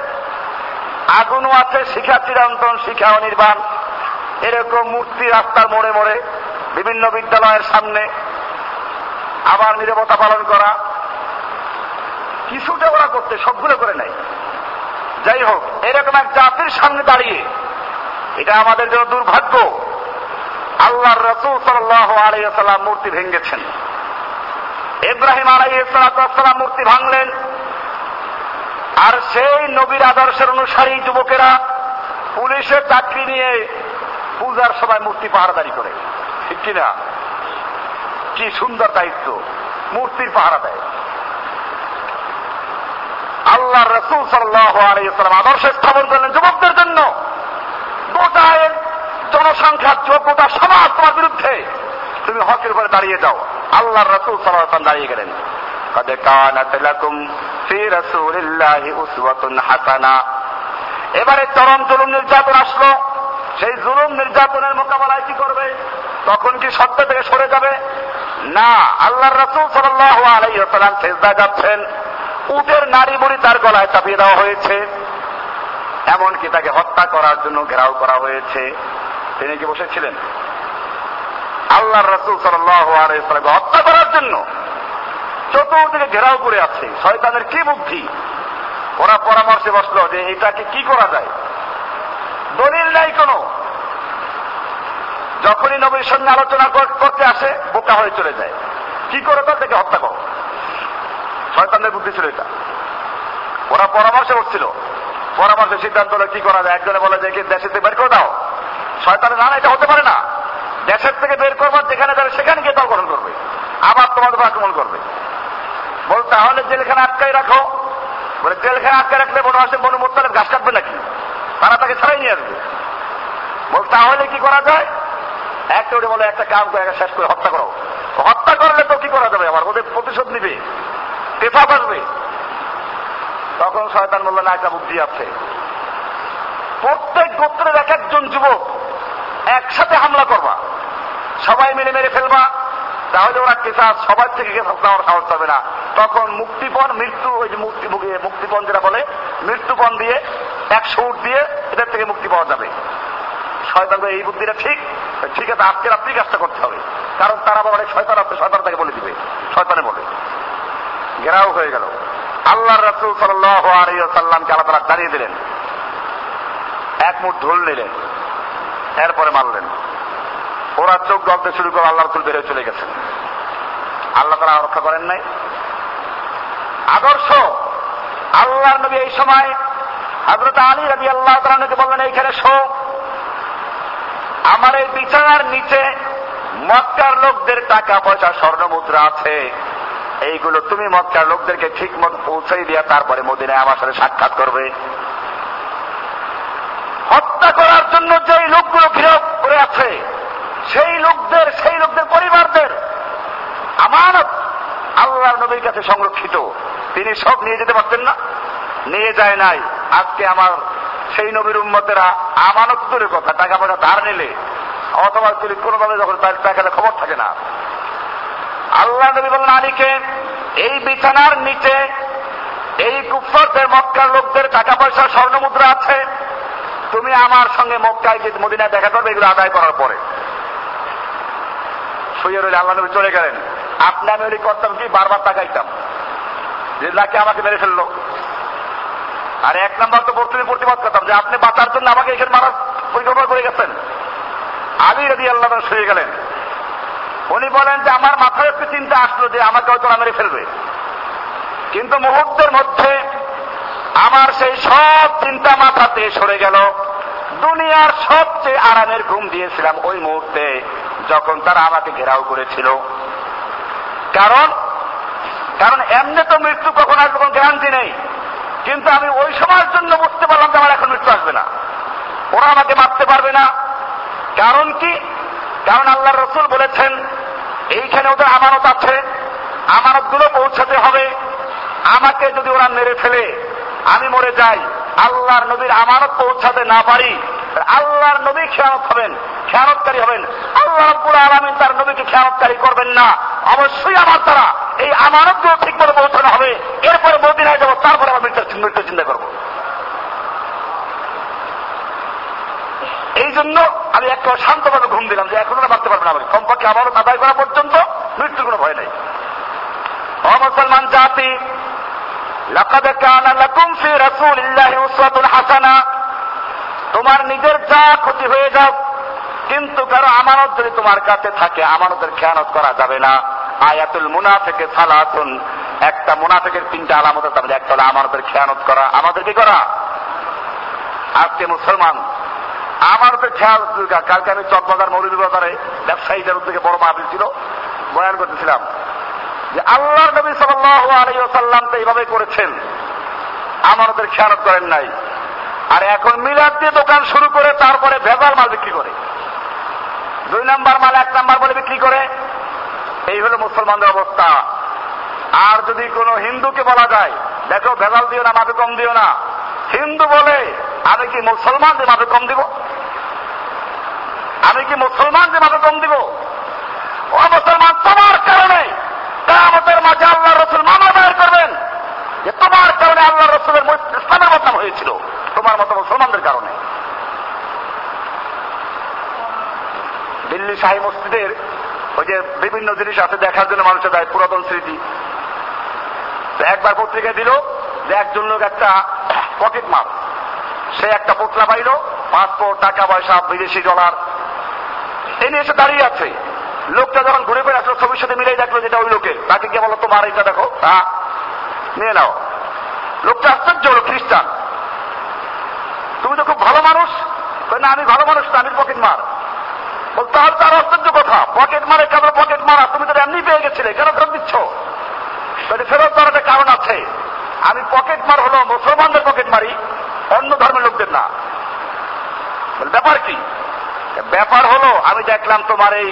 আগুনও আছে শিখা চিরন্তন শিখা অনির্বাণ এরকম মূর্তি রাস্তার মোড়ে মোড়ে বিভিন্ন বিদ্যালয়ের সামনে আবার নিরবতা পালন করা, কিছুটা ওরা করতে, সবগুলো করে নাই যাই হোক, এরকম এক জাতির সামনে দাঁড়িয়ে, এটা আমাদের জন্য দুর্ভাগ্য। আল্লাহর রসুল সাল্লাহ আলাইসাল্লাম মূর্তি ভেঙ্গেছেন ইব্রাহিম আলাইসালাম মূর্তি ভাঙলেন। আর সেই নবীর আদর্শের অনুসারী যুবকেরা পুলিশের চাকরি নিয়ে পূজার সময় মূর্তি পাহারাদারি করে ঠিক কিনা কি সুন্দর দায়িত্ব মূর্তির পাহারা দেয় আল্লাহ রসুল সাল্লাম আদর্শ স্থাপন করলেন যুবকদের জন্য গোটা জনসংখ্যা গোটা সমাজ তোমার বিরুদ্ধে তুমি হকের উপরে দাঁড়িয়ে যাও আল্লাহ রসুল সাল্লাম দাঁড়িয়ে গেলেন قد كانت لكم في رسول الله أسوة حسنة এবারে চরম জুলুম নির্যাতন আসলো সেই জুলুম নির্যাতনের মোকাবেলায় কি করবে? তখন কি সত্য থেকে সরে যাবে? না আল্লাহ রসুল সাল্লাহ আলাইসালাম চেষ্টা যাচ্ছেন। উটের নারী বুড়ি তার গলায় চাপিয়ে দেওয়া হয়েছে। এমনকি তাকে হত্যা করার জন্য ঘেরাও করা হয়েছে। তিনি কি বসেছিলেন? আল্লাহ রসুল সাল্লামকে হত্যা করার জন্য। চতুর্দিকে ঘেরাও করে আছে। শয়তানের কি বুদ্ধি? ওরা পরামর্শে বসল যে এটাকে কি করা যায়? নাই কোন। যখনই নবীর সঙ্গে আলোচনা করতে আসে, বোকা হয়ে চলে যায়। কি করে তার তাকে হত্যা করো? শয়তানের বুদ্ধি ছিল এটা। ওরা পরামর্শে উঠছিল। পরামর্শের সিদ্ধান্ত হলো, কি করা যায়? একজনে বলে যে দেশে থেকে বের করে দাও। শয়তানের না এটা হতে পারে না। দেশের থেকে বের করবার যেখানে যাবে, সেখানে গিয়ে দল গঠন করবে। আবার তোমাদের আক্রমণ করবে। বল, তাহলে জেলখানে আটকাই রাখো। বলে, জেলখানে আটকে রাখলে বনু আসে বনু মোত্তালেব ঘাস কাটবে নাকি? তারা তাকে ছাড়াই নিয়ে আসবে। বল তাহলে কি করা যায়? একটা ওটা বলে, একটা কাম করে শেষ করে হত্যা করো। হত্যা করলে তো কি করা যাবে? আবার ওদের প্রতিশোধ নিবে পেফাপ আসবে তখন শয়তান বলল, না, একটা বুদ্ধি আছে। প্রত্যেক গোত্রের এক একজন যুবক একসাথে হামলা করবা। সবাই মিলে মেরে ফেলবা। তাহলে ওরা কেসাস সবার থেকে কেসাস নেওয়ার সাহস পাবে না। তখন মুক্তিপণ, মৃত্যু, ওই যে মুক্তি মুক্তিপণ যেটা বলে, মৃত্যুপণ দিয়ে একশো উঠ দিয়ে এদের থেকে মুক্তি পাওয়া যাবে। শয়তান এই বুদ্ধিটা ঠিক? ঠিক আছে আজকে রাত্রি কাজটা করতে হবে। কারণ তারা আবার অনেক শয়তান আছে, শয়তান তাকে বলে দিবে। শয়তানে বলে। ঘেরাও হয়ে গেল। আল্লাহ রসুল সাল্লামকে আল্লাহ তালা দাঁড়িয়ে দিলেন। এক মুঠ ঢোল নিলেন। এরপরে মারলেন। ওরা চোখ গলতে শুরু করে আল্লাহ রসুল বেড়ে চলে গেছেন। আল্লাহ তারা রক্ষা করেন নাই। আদর্শ। আল্লাহ নবী এই সময় হজরত আলী রবি আল্লাহ তালাকে বললেন, এইখানে শো আমার এই বিছানার নিচে মক্কার লোকদের টাকা পয়সা স্বর্ণ মুদ্রা আছে। এইগুলো তুমি মক্কার লোকদেরকে ঠিক মতো পৌঁছাই দিয়া তারপরে মদিনায় আমার সাথে সাক্ষাৎ করবে। হত্যা করার জন্য যে লোকগুলো ঘিরে করে আছে, সেই লোকদের সেই লোকদের পরিবারদের আমানত আল্লাহর নবীর কাছে সংরক্ষিত। তিনি সব নিয়ে যেতে পারতেন না? নিয়ে যায় নাই। আজকে আমার সেই নবীর উম্মতেরা আমানত দূরের কথা, টাকা পয়সা ধার নিলে, অথবা তিনি কোনোভাবে যখন তার টাকা খবর থাকে না। আল্লাহ নবী বলেন, আলীকে এই বিছানার নিচে, এই কুফরদের মক্কার লোকদের টাকা পয়সা, স্বর্ণ মুদ্রা আছে, তুমি আমার সঙ্গে মক্কায় যে মদিনায় দেখা করবে, এগুলো আদায় করার পরে। শুয়ে রইলে আল্লাহ নবী চলে গেলেন। আপনি আমি করতাম কি বারবার তাকাইতাম? যে লাকে আমাকে মেরে ফেলল। আর এক নম্বর তো প্রতিদিন প্রতিবাদ করতাম যে আপনি বাঁচার জন্য আমাকে এখানে মারার পরিকল্পনা করে গেছেন। আলী রবি আল্লাহ শুয়ে গেলেন। উনি বলেন যে আমার মাথায় একটু চিন্তা আসলো যে আমাকে হয়তো মেরে ফেলবে। কিন্তু মুহূর্তের মধ্যে আমার সেই সব চিন্তা মাথাতে সরে গেল। দুনিয়ার সবচেয়ে আরামের ঘুম দিয়েছিলাম ওই মুহূর্তে যখন তারা আমাকে ঘেরাও করেছিল। কারণ কারণ এমনি তো মৃত্যু কখন আর কোনো গ্যারান্টি নেই। কিন্তু আমি ওই সময়ের জন্য বুঝতে পারলাম যে আমার এখন মৃত্যু আসবে না। ওরা আমাকে মারতে পারবে না। কারণ কি? কারণ আল্লাহ রসুল বলেছেন, এইখানে ওদের আমানত আছে। আমানতগুলো পৌঁছাতে হবে। আমাকে যদি ওরা মেরে ফেলে, আমি মরে যাই। আল্লাহর নবীর আমানত পৌঁছাতে না পারি, আল্লাহর নবী খেয়ানত হবেন, খেয়ানতকারী হবেন। আল্লাহ রব্বুল আলমিন তার নবীকে খেয়ানতকারী করবেন না। অবশ্যই আমার দ্বারা। এই আমানতগুলো ঠিক করে পৌঁছানো হবে। এরপরে মদিনায় যাব, তারপরে আমার মৃত্যু মৃত্যু চিন্তা করব। এই জন্য আমি একটা শান্তভাবে ঘুম দিলাম যে এখন ভাবতে পারবেন আমাকে কমপক্ষে আবারও আদায় করা পর্যন্ত মৃত্যুর কোনো ভয় নেই। মুসলমান জাতি, লাকাদ কানা লাকুম ফি রাসূলিল্লাহি উসওয়াতুন হাসানা। তোমার নিজের যা ক্ষতি হয়ে যাও কিন্তু কারও আমানত যদি তোমার কাছে থাকে, আমানতের খেয়ানত করা যাবে না। আয়াতুল মুনাফিকে সালাতুন। একটা মুনাফিকের তিনটা আলামত আছে একটা হলো আমানতের খেয়ানত করা। আমাদের কি করা? আজকে মুসলমান, আমানতের খেয়াল কালকে আমি চকবাজার মৌলভী বাজারে ব্যবসায়ীদের উদ্যোগে বড় মাহফিল ছিল, বয়ান করতেছিলাম যে আল্লাহর নবী সাল্লাল্লাহু আলাইহি ওয়াসাল্লাম তো এইভাবে করেছেন। আমানতের খেয়ানত করেন নাই। আর এখন মিলাদ দিয়ে দোকান শুরু করে তারপরে ভেজাল মাল বিক্রি করে। দুই নাম্বার মাল, এক নাম্বার বলে বিক্রি করে। এই হলো মুসলমানদের অবস্থা। আর যদি কোনো হিন্দুকে বলা যায়, দেখো ভেজাল দিও না, মাপে কম দিও না। হিন্দু বলে, আমি কি মুসলমানদের মাপে কম দিব? আমি কি মুসলমানদের মাপে কম দিব? ও মুসলমান, তোমার কারণে আমাদের মাঝে আল্লাহ রসুল মামলা দায়ের করবেন। যে তোমার কারণে আল্লাহ রসুলের ইসলামের বদনাম হয়েছিল। তোমার মতো মুসলমানদের কারণে। দিল্লি শাহী মসজিদের ওই যে বিভিন্ন জিনিস আছে দেখার জন্য মানুষের দেয়, পুরাতন স্মৃতি। একবার পত্রিকায় দিল যে একজন লোক একটা পকেট মার সে একটা পোটলা পাইল পাসপোর্ট টাকা পয়সা, বিদেশি ডলার এ নিয়ে এসে দাঁড়িয়ে আছে। লোকটা যখন ঘুরে ফিরে আসলো, ছবির সাথে মিলেই দেখল যেটা ওই লোকের। তাকে গিয়ে বলো তোমার এটা দেখো হ্যাঁ নিয়ে নাও। লোকটা আশ্চর্য হলো, খ্রিস্টান, তুমি তো খুব ভালো মানুষ? না, আমি ভালো মানুষ না, আমি পকেট মার তাহলে তার আশ্চর্য কথা। পকেট মারে কেন পকেট মারা, তুমি তো এমনি পেয়ে গেছিলে, কেন ফেরত দিচ্ছ? ফেরত দেওয়ার একটা কারণ আছে। আমি পকেট মার হলো, মুসলমানদের পকেট মারি, অন্য ধর্মের লোকদের না। ব্যাপার কি? ব্যাপার হলো, আমি দেখলাম তোমার এই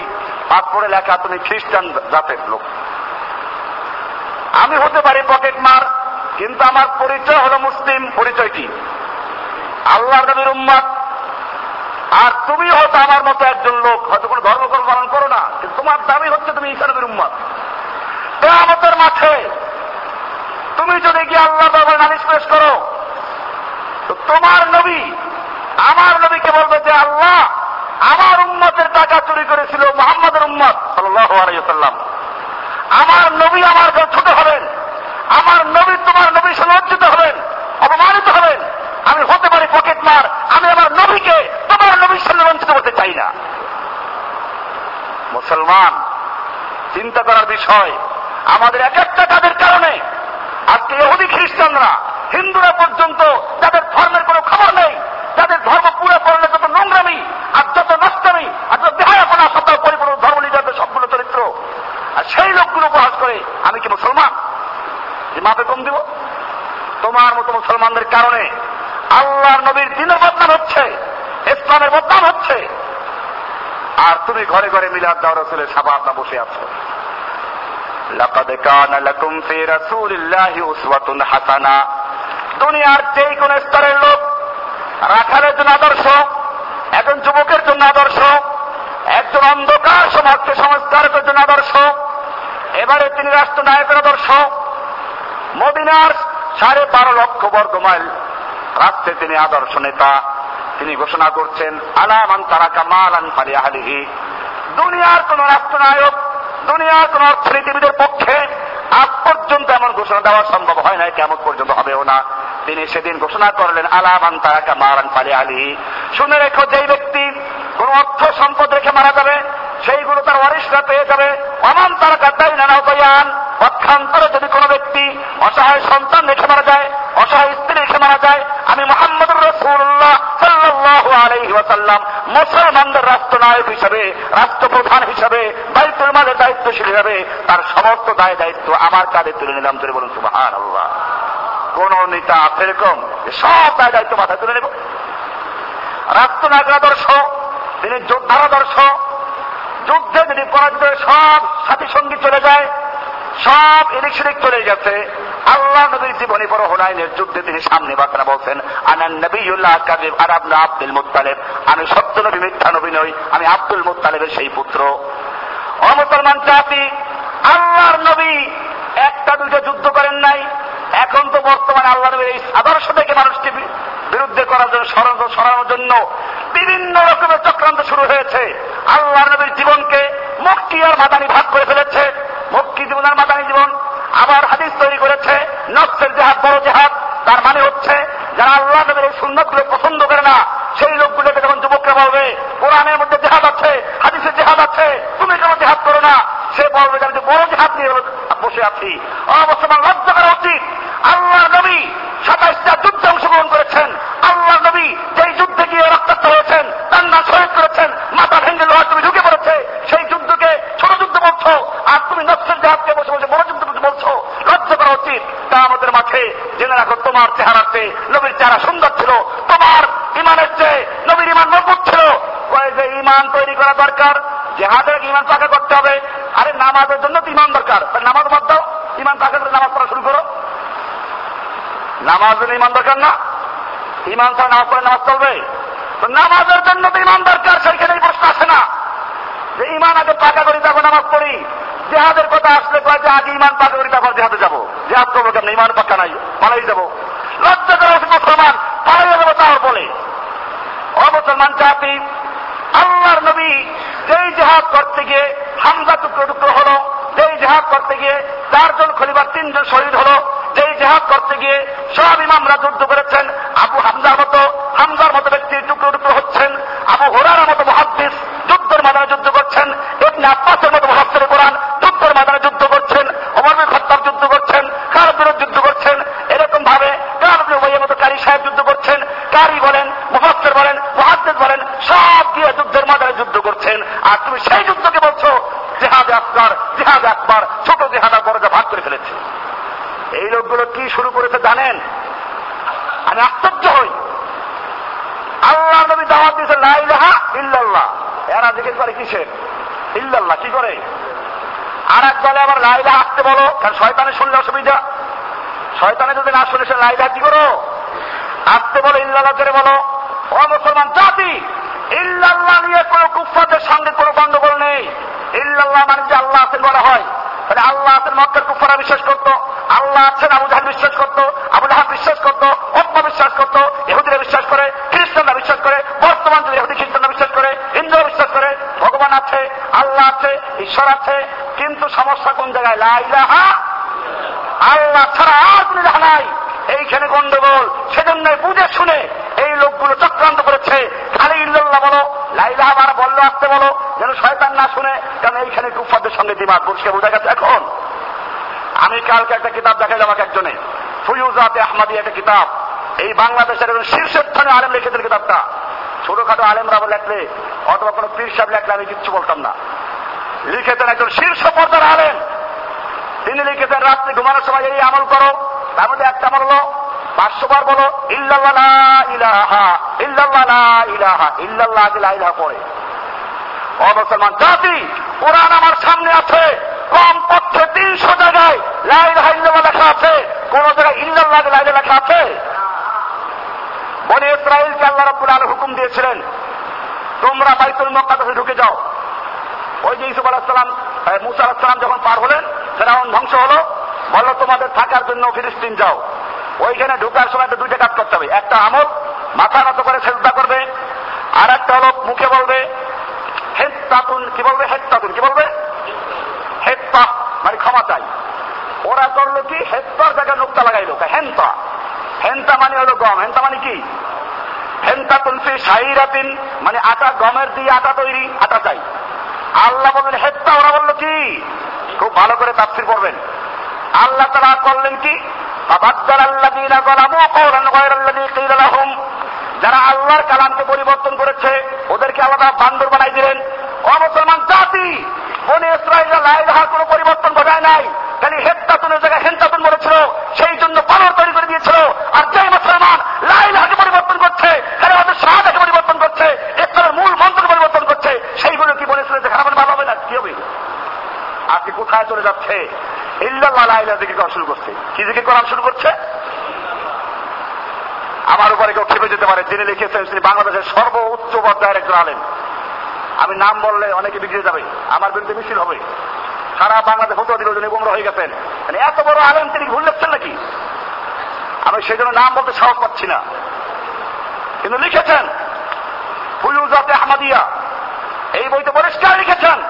পাসপোর্টে লেখা, তুমি খ্রিস্টান জাতের লোক। আমি হতে পারি পকেট মার, কিন্তু আমার পরিচয় হলো মুসলিম, পরিচয় কি? আল্লাহ নবীর উম্মাদ আর তুমি হয়তো আমার মতো একজন লোক, হয়তো কোনো ধর্মকর্ম পালন করো না, কিন্তু তোমার দাবি হচ্ছে তুমি ঈশা নবীর উম্মাদ কেয়ামতের মাঠে তুমি যদি গিয়ে আল্লাহ বাবার নালিশ পেশ করো, তো তোমার নবী, আমার নবীকে বলবে যে আল্লাহ, আমার উম্মতের টাকা চুরি করেছিল মোহাম্মদের উম্মত সাল্লাম আমার নবী আমার ছোট হবেন, আমার নবী তোমার নবী লজ্জিত হবেন, অপমানিত হবেন, আমি হতে পারি পকেট মার আমি আমার নবীকে তোমার নবীর সামনে বঞ্চিত করতে চাই না। মুসলমান, চিন্তা করার বিষয়, আমাদের এক একটা কাজের কারণে। আজকে ইহুদি খ্রিস্টানরা, হিন্দুরা পর্যন্ত যাদের ধর্মের কোনো খবর নেই। যাদের ধর্ম পুরো করলে যত নোংরামি, আর যত নষ্টমি, আর যত দেহায়াপনা সত্তা পরিপূর্ণ ধর্ম নিজেদের সবগুলো চরিত্র। আর সেই লোকগুলো উপহাস করে, আমি কি মুসলমান? যে মাপে কম দিব? তোমার মতো মুসলমানদের কারণে আল্লাহর নবীর দিনের বদনাম হচ্ছে, ইসলামের বদনাম হচ্ছে আর তুমি ঘরে ঘরে মিলাদ দাও, রসুলের সাবাবনা বসে আছো। লাকাদ কানা লাকুম ফি রাসূলিল্লাহি উসওয়াতুন হাসানা। দুনিয়ার যেই কোন স্তরের লোক, রাখালের জন্য আদর্শ, একজন যুবকের জন্য আদর্শ, একজন অন্ধকার সমাজকে সংস্কারকের জন্য আদর্শ, এবারে তিনি রাষ্ট্রনায়কের আদর্শ। মদিনার সাড়ে বারো লক্ষ বর্গ মাইল রাষ্ট্রে তিনি আদর্শ নেতা। তিনি ঘোষণা করছেন আলামান তারা কামালান ফালি আহলিহি দুনিয়ার কোন রাষ্ট্রনায়ক, দুনিয়ার কোন অর্থনীতিবিদের পক্ষে আজ পর্যন্ত এমন ঘোষণা দেওয়া সম্ভব হয় নাই, কেমন পর্যন্ত হবেও না। তিনি সেদিন ঘোষণা করলেন আলামান তারাকা মারান পালি আলী শুনে রেখো, যেই ব্যক্তি কোন অর্থ সম্পদ রেখে মারা যাবে, সেইগুলো তার ওয়ারিশরা পেয়ে যাবে। অমান তারা কাদ্দাই নানা উপায়ান পক্ষান্তরে যদি কোনো ব্যক্তি অসহায় সন্তান রেখে মারা যায়, অসহায় স্ত্রী রেখে মারা যায়, আমি মোহাম্মদ রসুল্লাহ সাল্লাহ আলহি ওয়াসাল্লাম মুসলমানদের রাষ্ট্রনায়ক হিসাবে, রাষ্ট্রপ্রধান হিসাবে, দায়িত্বের মাঝে দায়িত্বশীল হিসাবে তার সমস্ত দায় দায়িত্ব আমার কাঁধে তুলে নিলাম। তুলে বলুন সুবাহান আল্লাহ কোন নেতা আছে এরকম সব দায় দায়িত্ব মাথায় তুলে নেব। রাষ্ট্রনায়ক আদর্শ, তিনি যোদ্ধার আদর্শ, যুদ্ধে যদি পরাজিত সব সাথী সঙ্গী চলে যায়। সব এদিক সেদিক চলে গেছে। আল্লাহ নবীর জীবনী বড় হুনাইনের যুদ্ধে তিনি সামনে বাঁকড়া বলছেন আনান নবীউল্লাহ কাদিব আর আবনা আব্দুল মুত্তালেব। আমি সত্য নবী, মিথ্যা নবী নই, আমি আব্দুল মুত্তালেবের সেই পুত্র। অমুসলমান জাতি, আল্লাহর নবী একটা দুইটা যুদ্ধ করেন নাই। এখন তো বর্তমানে আল্লাহ নবীর এই আদর্শ থেকে মানুষকে বিরুদ্ধে করার জন্য, সরানোর জন্য বিভিন্ন রকমের চক্রান্ত শুরু হয়েছে। আল্লাহ নবীর জীবনকে মুক্তি আর মাদানি ভাগ করে ফেলেছে। মুক্তি জীবন আর মাদানি জীবন। আবার হাদিস তৈরি করেছে নকশের জেহাদ বড় জেহাদ। তার মানে হচ্ছে, যারা আল্লাহ নবীর এই সুন্নতগুলো পছন্দ করে না, সেই লোকগুলোকে যখন যুবকরা বলবে, কোরআনের মধ্যে জেহাদ আছে হাদিসের জেহাদ আছে, তুমি কেন জেহাদ করো না? সে বলবে যে আমি বড় জেহাদ নিয়ে বসে আছি। অবশ্যই লজ্জা করা উচিত। আল্লাহ নবী সাতাইশটা যুদ্ধে অংশগ্রহণ করেছেন। আল্লাহ নবী যেই যুদ্ধে গিয়ে রক্তাক্ত হয়েছেন তার না শহীদ করেছেন মাথা ভেঙে লোহার তুমি ঢুকে পড়েছে সেই যুদ্ধকে ছোট যুদ্ধ বলছো আর তুমি নকশের জাহাজকে বসে বসে বড় যুদ্ধ বলছো লজ্জা করা উচিত তা আমাদের মাঠে জেনে রাখো তোমার চেহারার চেয়ে নবীর চেহারা সুন্দর ছিল। তোমার ইমানের চেয়ে নবীর ইমান মজবুত ছিল। যে ইমান তৈরি করা দরকার, জেহাদের ইমান পাকা করতে হবে। আরে নামাজের জন্য তো ইমান দরকার। নামাজ বাদ দাও। ইমান পাকা করে নামাজ পড়া শুরু করো। নামাজের ইমান দরকার না। ইমান ছাড়া নামাজ পড়ে নামাজ চলবে। নামাজের জন্য তো ইমান দরকার সেইখানে প্রশ্ন আসে না। যে ইমান আগে পাকা করি, তখন নামাজ পড়ি। জেহাদের কথা আসলে কয় যে, আগে ইমান পাকা করি, তারপর জেহাদে যাব। জেহাদ করব কেন ইমান পাকা নাই। পালাই যাব। লজ্জা করা মুসলমান পালাই যাব তার বলে। অমুসলমান জাতি, আল্লাহর নবী যেই জেহাদ করতে গিয়ে হামজা টুকরো টুকরো হলো, যেই জেহাদ করতে গিয়ে চারজন খলিবার তিনজন শহীদ হলো, যেই জেহাদ করতে গিয়ে সব ইমামরা যুদ্ধ করেছেন, আবু হামজার মতো হামজার মতো ব্যক্তি টুকরো টুকরো হচ্ছেন আবু হোরার মতো মহাদ্দিস যুদ্ধের মাদানে যুদ্ধ করছেন এমনি আব্বাসের মতো মহাত্মের কোরআন যুদ্ধের মাদানে যুদ্ধ করছেন অমরবীর খত্তাব যুদ্ধ করছেন কারবির যুদ্ধ করছেন এরকম ভাবে কারবির উভয়ের মতো কারি সাহেব যুদ্ধ করছেন কারি বলেন মুহাত্তের বলেন মহাদ্দেশ বলেন সব দিয়ে যুদ্ধের মাদানে যুদ্ধ করছেন আর তুমি সেই যুদ্ধকে বলছো, জেহাদ আকবর জেহাদ আকবর, ছোট জেহাদ বড় ভাগ করে ফেলেছে। এই লোকগুলো কি শুরু করেছে জানেন? আমি আশ্চর্য হই। আল্লাহ নবী দাওয়াত দিয়েছে লাইলাহা ইল্লাল্লাহ। এরা জিজ্ঞেস করে, কিসের? ইল্লাল্লাহ, কি করে? আর এক দলে আবার লাইলা আসতে বলো, কারণ শয়তানে শুনলে অসুবিধা। শয়তানে যদি না শুনে, সে লাইলা কি করো? আসতে বলো, ইল্লাল্লাহ করে বলো, ও মুসলমান জাতি ইল্লাল্লাহ নিয়ে কোনো কুফাদের সঙ্গে কোনো গন্ডগোল নেই। ইল্লাল্লাহ মানে যে আল্লাহ আছেন বলা হয়। তাহলে আল্লাহ আছেন মক্কার কুফারা বিশ্বাস করতো, আল্লাহ আছেন আবু জাহান বিশ্বাস করতো, আবু জাহান বিশ্বাস করতো অপ্পা বিশ্বাস করতো এহুদিরা বিশ্বাস করে, খ্রিস্টানরা বিশ্বাস করে, বর্তমান যুগে ইহুদি খ্রিস্টানরা বিশ্বাস করে, হিন্দুরা বিশ্বাস করে, ভগবান আছে, আল্লাহ আছে, ঈশ্বর আছে, কিন্তু সমস্যা কোন জায়গায়? লাইলাহা আল্লাহ ছাড়া আর কোনো নাই। এইখানে গন্ডগোল। সেজন্য বুঝে শুনে এই লোকগুলো চক্রান্ত করেছে। লাইলাহ আমার বলল, আসতে বলো। যেন শয়তান না শুনে কারণ এইখানে কুফাদের সঙ্গে দিমাগ পরিষ্কার বোঝা গেছে এখন। আমি কালকে একটা কিতাব দেখাই আমাকে একজনে। ফুয়ুজাতে আহমাদি একটা কিতাব। এই বাংলাদেশের একজন শীর্ষস্থানে আলেম লিখেছেন কিতাবটা। ছোটখাটো আলেমরা লেখলে, অথবা কোনো পীর সাহেব লেখলে আমি কিচ্ছু বলতাম না। লিখেছেন একজন শীর্ষ পর্দার আলেম। তিনি লিখেছেন, রাত্রে ঘুমানোর সময় এই আমল করো। তার মধ্যে একটা আমল হলো পাঁচশোবার বলো, ইল্লাল্লাহ ইলাহা ইল্লাল্লাহ ইলাহা ইল্লাল্লাহ ইলাহা পড়ে ও মুসলমান জাতি, কোরআন আমার সামনে আছে। কম পক্ষে তিনশো জায়গায় লাই লাইলাহা ইল্লাল্লাহ লেখা আছে। কোন জায়গায় ইল্লাল্লাহ লাইলা লেখা আছে? বনে ইসরায়েলকে আল্লাহ রাব্বুল আলামিন হুকুম দিয়েছিলেন, তোমরা বাইতুল মক্কাতে ঢুকে যাও। ওই যে ইসুফ আলাহিসাল্লাম মুসা আলাহিসাল্লাম যখন পার হলেন, ফেরাউন ধ্বংস হলো, বলল, তোমাদের থাকার জন্য ফিলিস্তিন যাও। ওইখানে ঢুকার সময় তো দুইটা কাজ করতে হবে। একটা আমল মাথা নত করে চেষ্টা করবে আর একটা হলো মুখে বলবে, হেত্তাতুন, কি বলবে? হেত্তাতুন, কি বলবে? হেত্তা মানে ক্ষমা চাই। ওরা করল কি? হেত্তার জায়গায় নোকটা লাগাইলো। হেন্তা। হেন্তা মানে হলো গম। হেন্তা মানে কি? হেন্তা তুলসি শাহিরাতিন মানে আটা গমের দিয়ে আটা তৈরি, আটা চাই। আল্লাহ বললেন, হেত্তা, ওরা বলল কি? খুব ভালো করে তাফসির করবেন আল্লাহ তারা করলেন কি? যারা আল্লাহর কালামকে পরিবর্তন করেছে, ওদেরকে আলাদা বান্দর বানাই দিলেন। অমুসলমান জাতি মনে ইসরায়েলরা লাই কোনো পরিবর্তন ঘটায় নাই। খালি হেত্তাতুনের জায়গায় হেন্তাতুন করেছিল, সেই জন্য পাওয়ার তৈরি করে দিয়েছিল। আর যে মুসলমান লাইল হাতে পরিবর্তন করছে, খালি আমাদের শাহাদাকে পরিবর্তন করছে ইসলামের মূল মন্ত্র পরিবর্তন করছে, সেইগুলো কি বলেছিলেন যে খারাপ ভালো হবে না? কি হবে? কি কোথায় চলে যাচ্ছে? জিকির করা শুরু করছে। কি করা শুরু করছে? আমার উপরে কেউ খেপে যেতে পারে। লিখেছেন তিনি বাংলাদেশের পর্যায়ের একজন আলেন আমি নাম বললে অনেকে বিগড়ে যাবে। আমার বিরুদ্ধে মিছিল হবে। সারা বাংলাদেশ হতে গুমরা হয়ে গেছেন। মানে এত বড় আলেম তিনি ভুল লিখছেন নাকি? আমি সেই জন্য নাম বলতে সাহস পাচ্ছি না। কিন্তু লিখেছেন ফুলুজাতে আহমদিয়া। এই বইতে পরিষ্কার লিখেছেন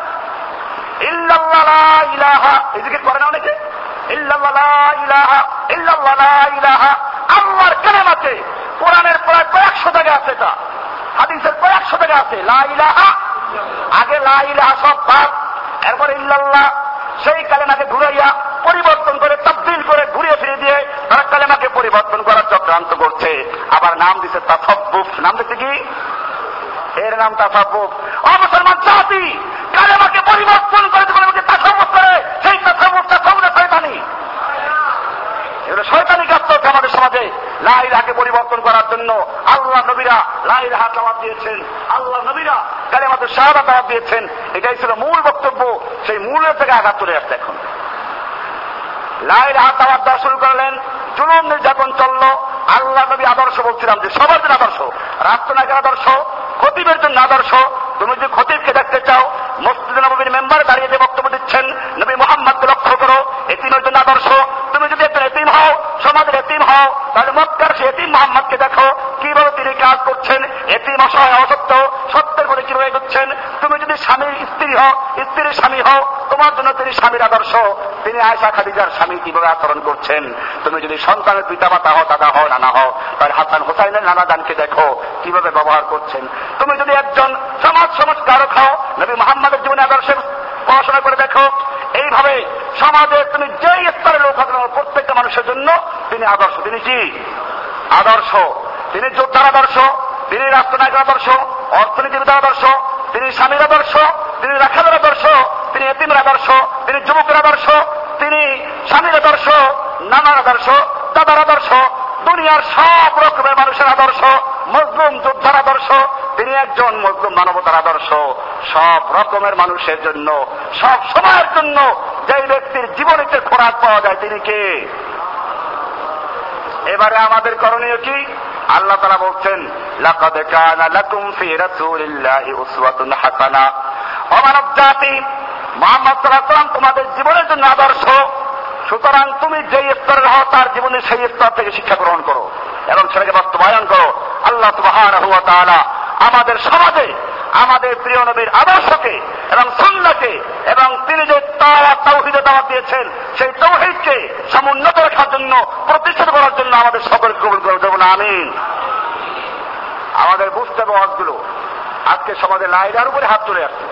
ইলাহা। এই দিকে করে না অনেকে? ইলাহা ইলাহা। আল্লাহর কালেমাতে কোরআনের প্রায় কয়েকশো জায়গা আছে এটা। হাদিসের কয়েকশো জায়গা আছে। লা ইলাহা, আগে লা ইলাহা সব বাদ। এরপর ইল্লাল্লাহ, সেই কালেমাকে ঘুরাইয়া পরিবর্তন করে, তবদিল করে ঘুরিয়ে ফিরে দিয়ে তারা কালেমাকে পরিবর্তন করার চক্রান্ত করছে। আবার নাম দিছে তাসাব্বুফ নাম দিচ্ছে কি? এর নাম তাসাব্বুফ ও মুসলমান জাতি! পরিবর্তন করে কালেমাকে তাসাব্বুফ করে সেই তাসাব্বুফটা সবরে শয়তানি। এগুলো শয়তানি কাজ চলছে আমাদের সমাজে। লাইলাকে পরিবর্তন করার জন্য আল্লাহ নবীরা লাইলাহা দাওয়াত দিয়েছেন। আল্লাহ নবীরা কালেমাতে শাহাদা দাওয়াত দিয়েছেন। এটাই ছিল মূল বক্তব্য। সেই মূলের থেকে আঘাত চলে আসছে এখন। লাইলাহা দাওয়াত দেওয়া শুরু করলেন। জুলুম, নির্যাতন চলল। আল্লাহ নবী আদর্শ বলছিলাম যে সবার জন্য আদর্শ। রাষ্ট্রনায়কের আদর্শ, খতিবের জন্য আদর্শ। তুমি যদি খতিবকে দেখতে চাও, মসজিদ নবীর মেম্বারে দাঁড়িয়ে যে বক্তব্য দিচ্ছেন, নবী মোহাম্মদকে লক্ষ্য করো এতিমের জন্য আদর্শ। তুমি যদি একজন এতিম হও, সমাজের এতিম হও, তাহলে মক্কার সে এতিম মোহাম্মদকে দেখো, কীভাবে তিনি কাজ করছেন। এতিম অসহায়, অসত্য, সত্যের করে কীভাবে এগোচ্ছেন। তুমি যদি স্বামীর স্ত্রী হও, স্ত্রীর স্বামী হও, তোমার জন্য তিনি স্বামীর আদর্শ। তিনি আয়সা খাদিজার স্বামী কীভাবে আচরণ করছেন? তুমি যদি সন্তানের পিতা মাতা হও, দাদা হও, নানা হও, তাহলে হাসান হোসাইনের নানা দানকে দেখো, কীভাবে ব্যবহার করছেন। তুমি যদি একজন সমাজ সংস্কারক হও, নবী মোহাম্মদের জীবনে আদর্শের পড়াশোনা করে দেখো, এইভাবে সমাজে তুমি যেই স্তরের লোক হবে প্রত্যেকটা মানুষের জন্য তিনি আদর্শ। তিনি কি? আদর্শ। তিনি যোদ্ধার আদর্শ, তিনি রাষ্ট্রনায়কের আদর্শ অর্থনীতিবিদের আদর্শ, তিনি স্বামীর আদর্শ, তিনি রাখাদের আদর্শ, তিনি এতিমের আদর্শ, তিনি যুবকের আদর্শ, তিনি স্বামীর আদর্শ, নানার আদর্শ, দাদার আদর্শ, দুনিয়ার সব রকমের মানুষের আদর্শ মজলুম যোদ্ধার আদর্শ, তিনি একজন মজলুম মানবতার আদর্শ। সব রকমের মানুষের জন্য, সব সময়ের জন্য যেই ব্যক্তির জীবনীতে খোরাক পাওয়া যায়, তিনি কে? এবারে আমাদের করণীয় কি? আল্লাহ তারা বলছেন, লাকাদ কানা লাকুম ফি রাসূলিল্লাহি উসওয়াতুন হাসানা। অমানব জাতি, মোহাম্মদ সাল্লাল্লাহু তোমাদের জীবনের জন্য আদর্শ। সুতরাং তুমি যেই স্তরের হও তার জীবনে সেই স্তর থেকে শিক্ষা গ্রহণ করো এবং সেটাকে বাস্তবায়ন করো। আল্লাহ সুবহানাহু ওয়া তাআলা আমাদের সমাজে, আমাদের প্রিয় নবীর আদর্শকে এবং সুন্নাকে এবং তিনি যে তারা তৌহিদে দাওয়াত দিয়েছেন, সেই তৌহিদকে সমুন্নত রাখার জন্য প্রতিষ্ঠিত করার জন্য আমাদের সকলকে কবুল করে দেবো না, আমিন। আমাদের বুঝতে হবে হজগুলো আজকে সমাজে লাইলার উপরে হাত চলে আসছে।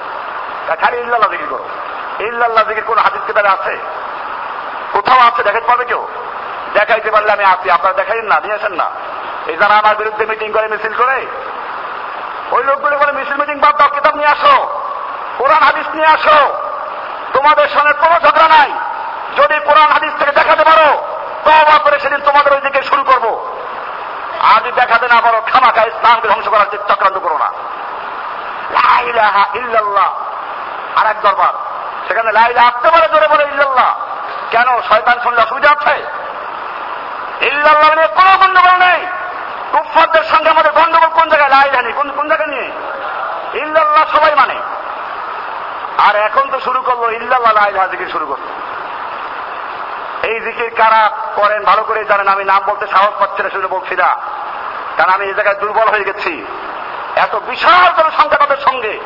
খালি ইল্লাল্লাহ জিকির করো। ইল্লাল্লাহ জিকির কোন হাদিস কিতাবে আছে? কোথাও আছে দেখাতে পাবে কেউ? দেখাইতে পারলে আমি আছি আপনারা দেখাইন না, নিয়ে আসেন না। এই যারা আমার বিরুদ্ধে মিটিং করে মিছিল করে, ওই লোকগুলো করে মিছিল মিটিং বাদ দাও, কিতাব নিয়ে আসো, কোরআন, হাদিস নিয়ে আসো। তোমাদের সঙ্গে কোনো ঝগড়া নাই। যদি কোরআন, হাদিস থেকে দেখাতে পারো তবা করে সেদিন তোমাদের ওই দিকে শুরু করব। আর দেখাতে না পারো, খামাখা ইসলামকে ধ্বংস করার চক্রান্ত করো না। আর এক দরবার। সেখানে লাইলা আসতে পারে, জোরে বলে ইল্লাল্লাহ। কেন? শয়তান শুনলে অসুবিধা আছে ইল্লাল্লাহ নিয়ে কোনো গন্ডগোল নেই। কুফারদের সঙ্গে আমাদের গন্ডগোল কোন জায়গায়? লাই জানি। কোন কোন জায়গায় নিয়ে? ইল্লাল্লাহ সবাই মানে। আর এখন তো শুরু করল ইল্লাল্লাহ লাই জিকির শুরু করল এই জিকির কারা করেন ভালো করে জানেন, আমি নাম বলতে সাহস পাচ্ছি না শুনে বলছি না কারণ আমি এই জায়গায় দুর্বল হয়ে গেছি। এত বিশাল জনসংখ্যা তাদের সঙ্গে।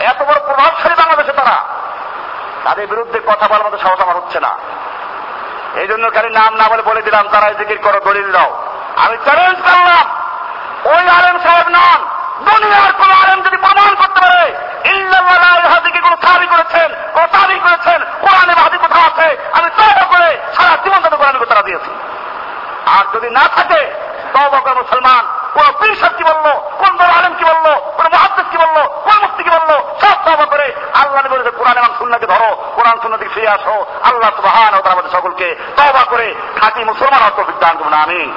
এত বড় প্রভাবশালী বাংলাদেশে তারা। তাদের বিরুদ্ধে কথা বলার মতো সাহস আমার হচ্ছে না। এই জন্য খালি নাম না বলে বলে দিলাম, তারা জিকির করো, দলিল দাও। আমি চ্যালেঞ্জ করলাম। ওই আলেম সাহেব নন, দুনিয়ার কোন আলেম যদি প্রমাণ করতে পারে হাদিকে কোন দাবি করেছেন, কোন দাবি করেছেন, কোরআনে হাদি কোথাও আছে, আমি তবা করে সারা জীবন তাদের কোরআনে তারা দিয়েছি। আর যদি না থাকে তবা মুসলমান, কোন পীর কি বলল, কোন বড় আলেম কি বলল, কোন মহাদ্দেশ কি বলল, কোন মুক্তি কি বলল, সব তবা করে আল্লাহ বলেছে কোরআন এবং সুন্নাকে ধরো, কোরআন সুন্নাকে ফিরে আসো, আল্লাহ সুবহান ও আমাদের সকলকে তবা করে খাঁটি মুসলমান অর্থ বিজ্ঞান করুন, আমিন।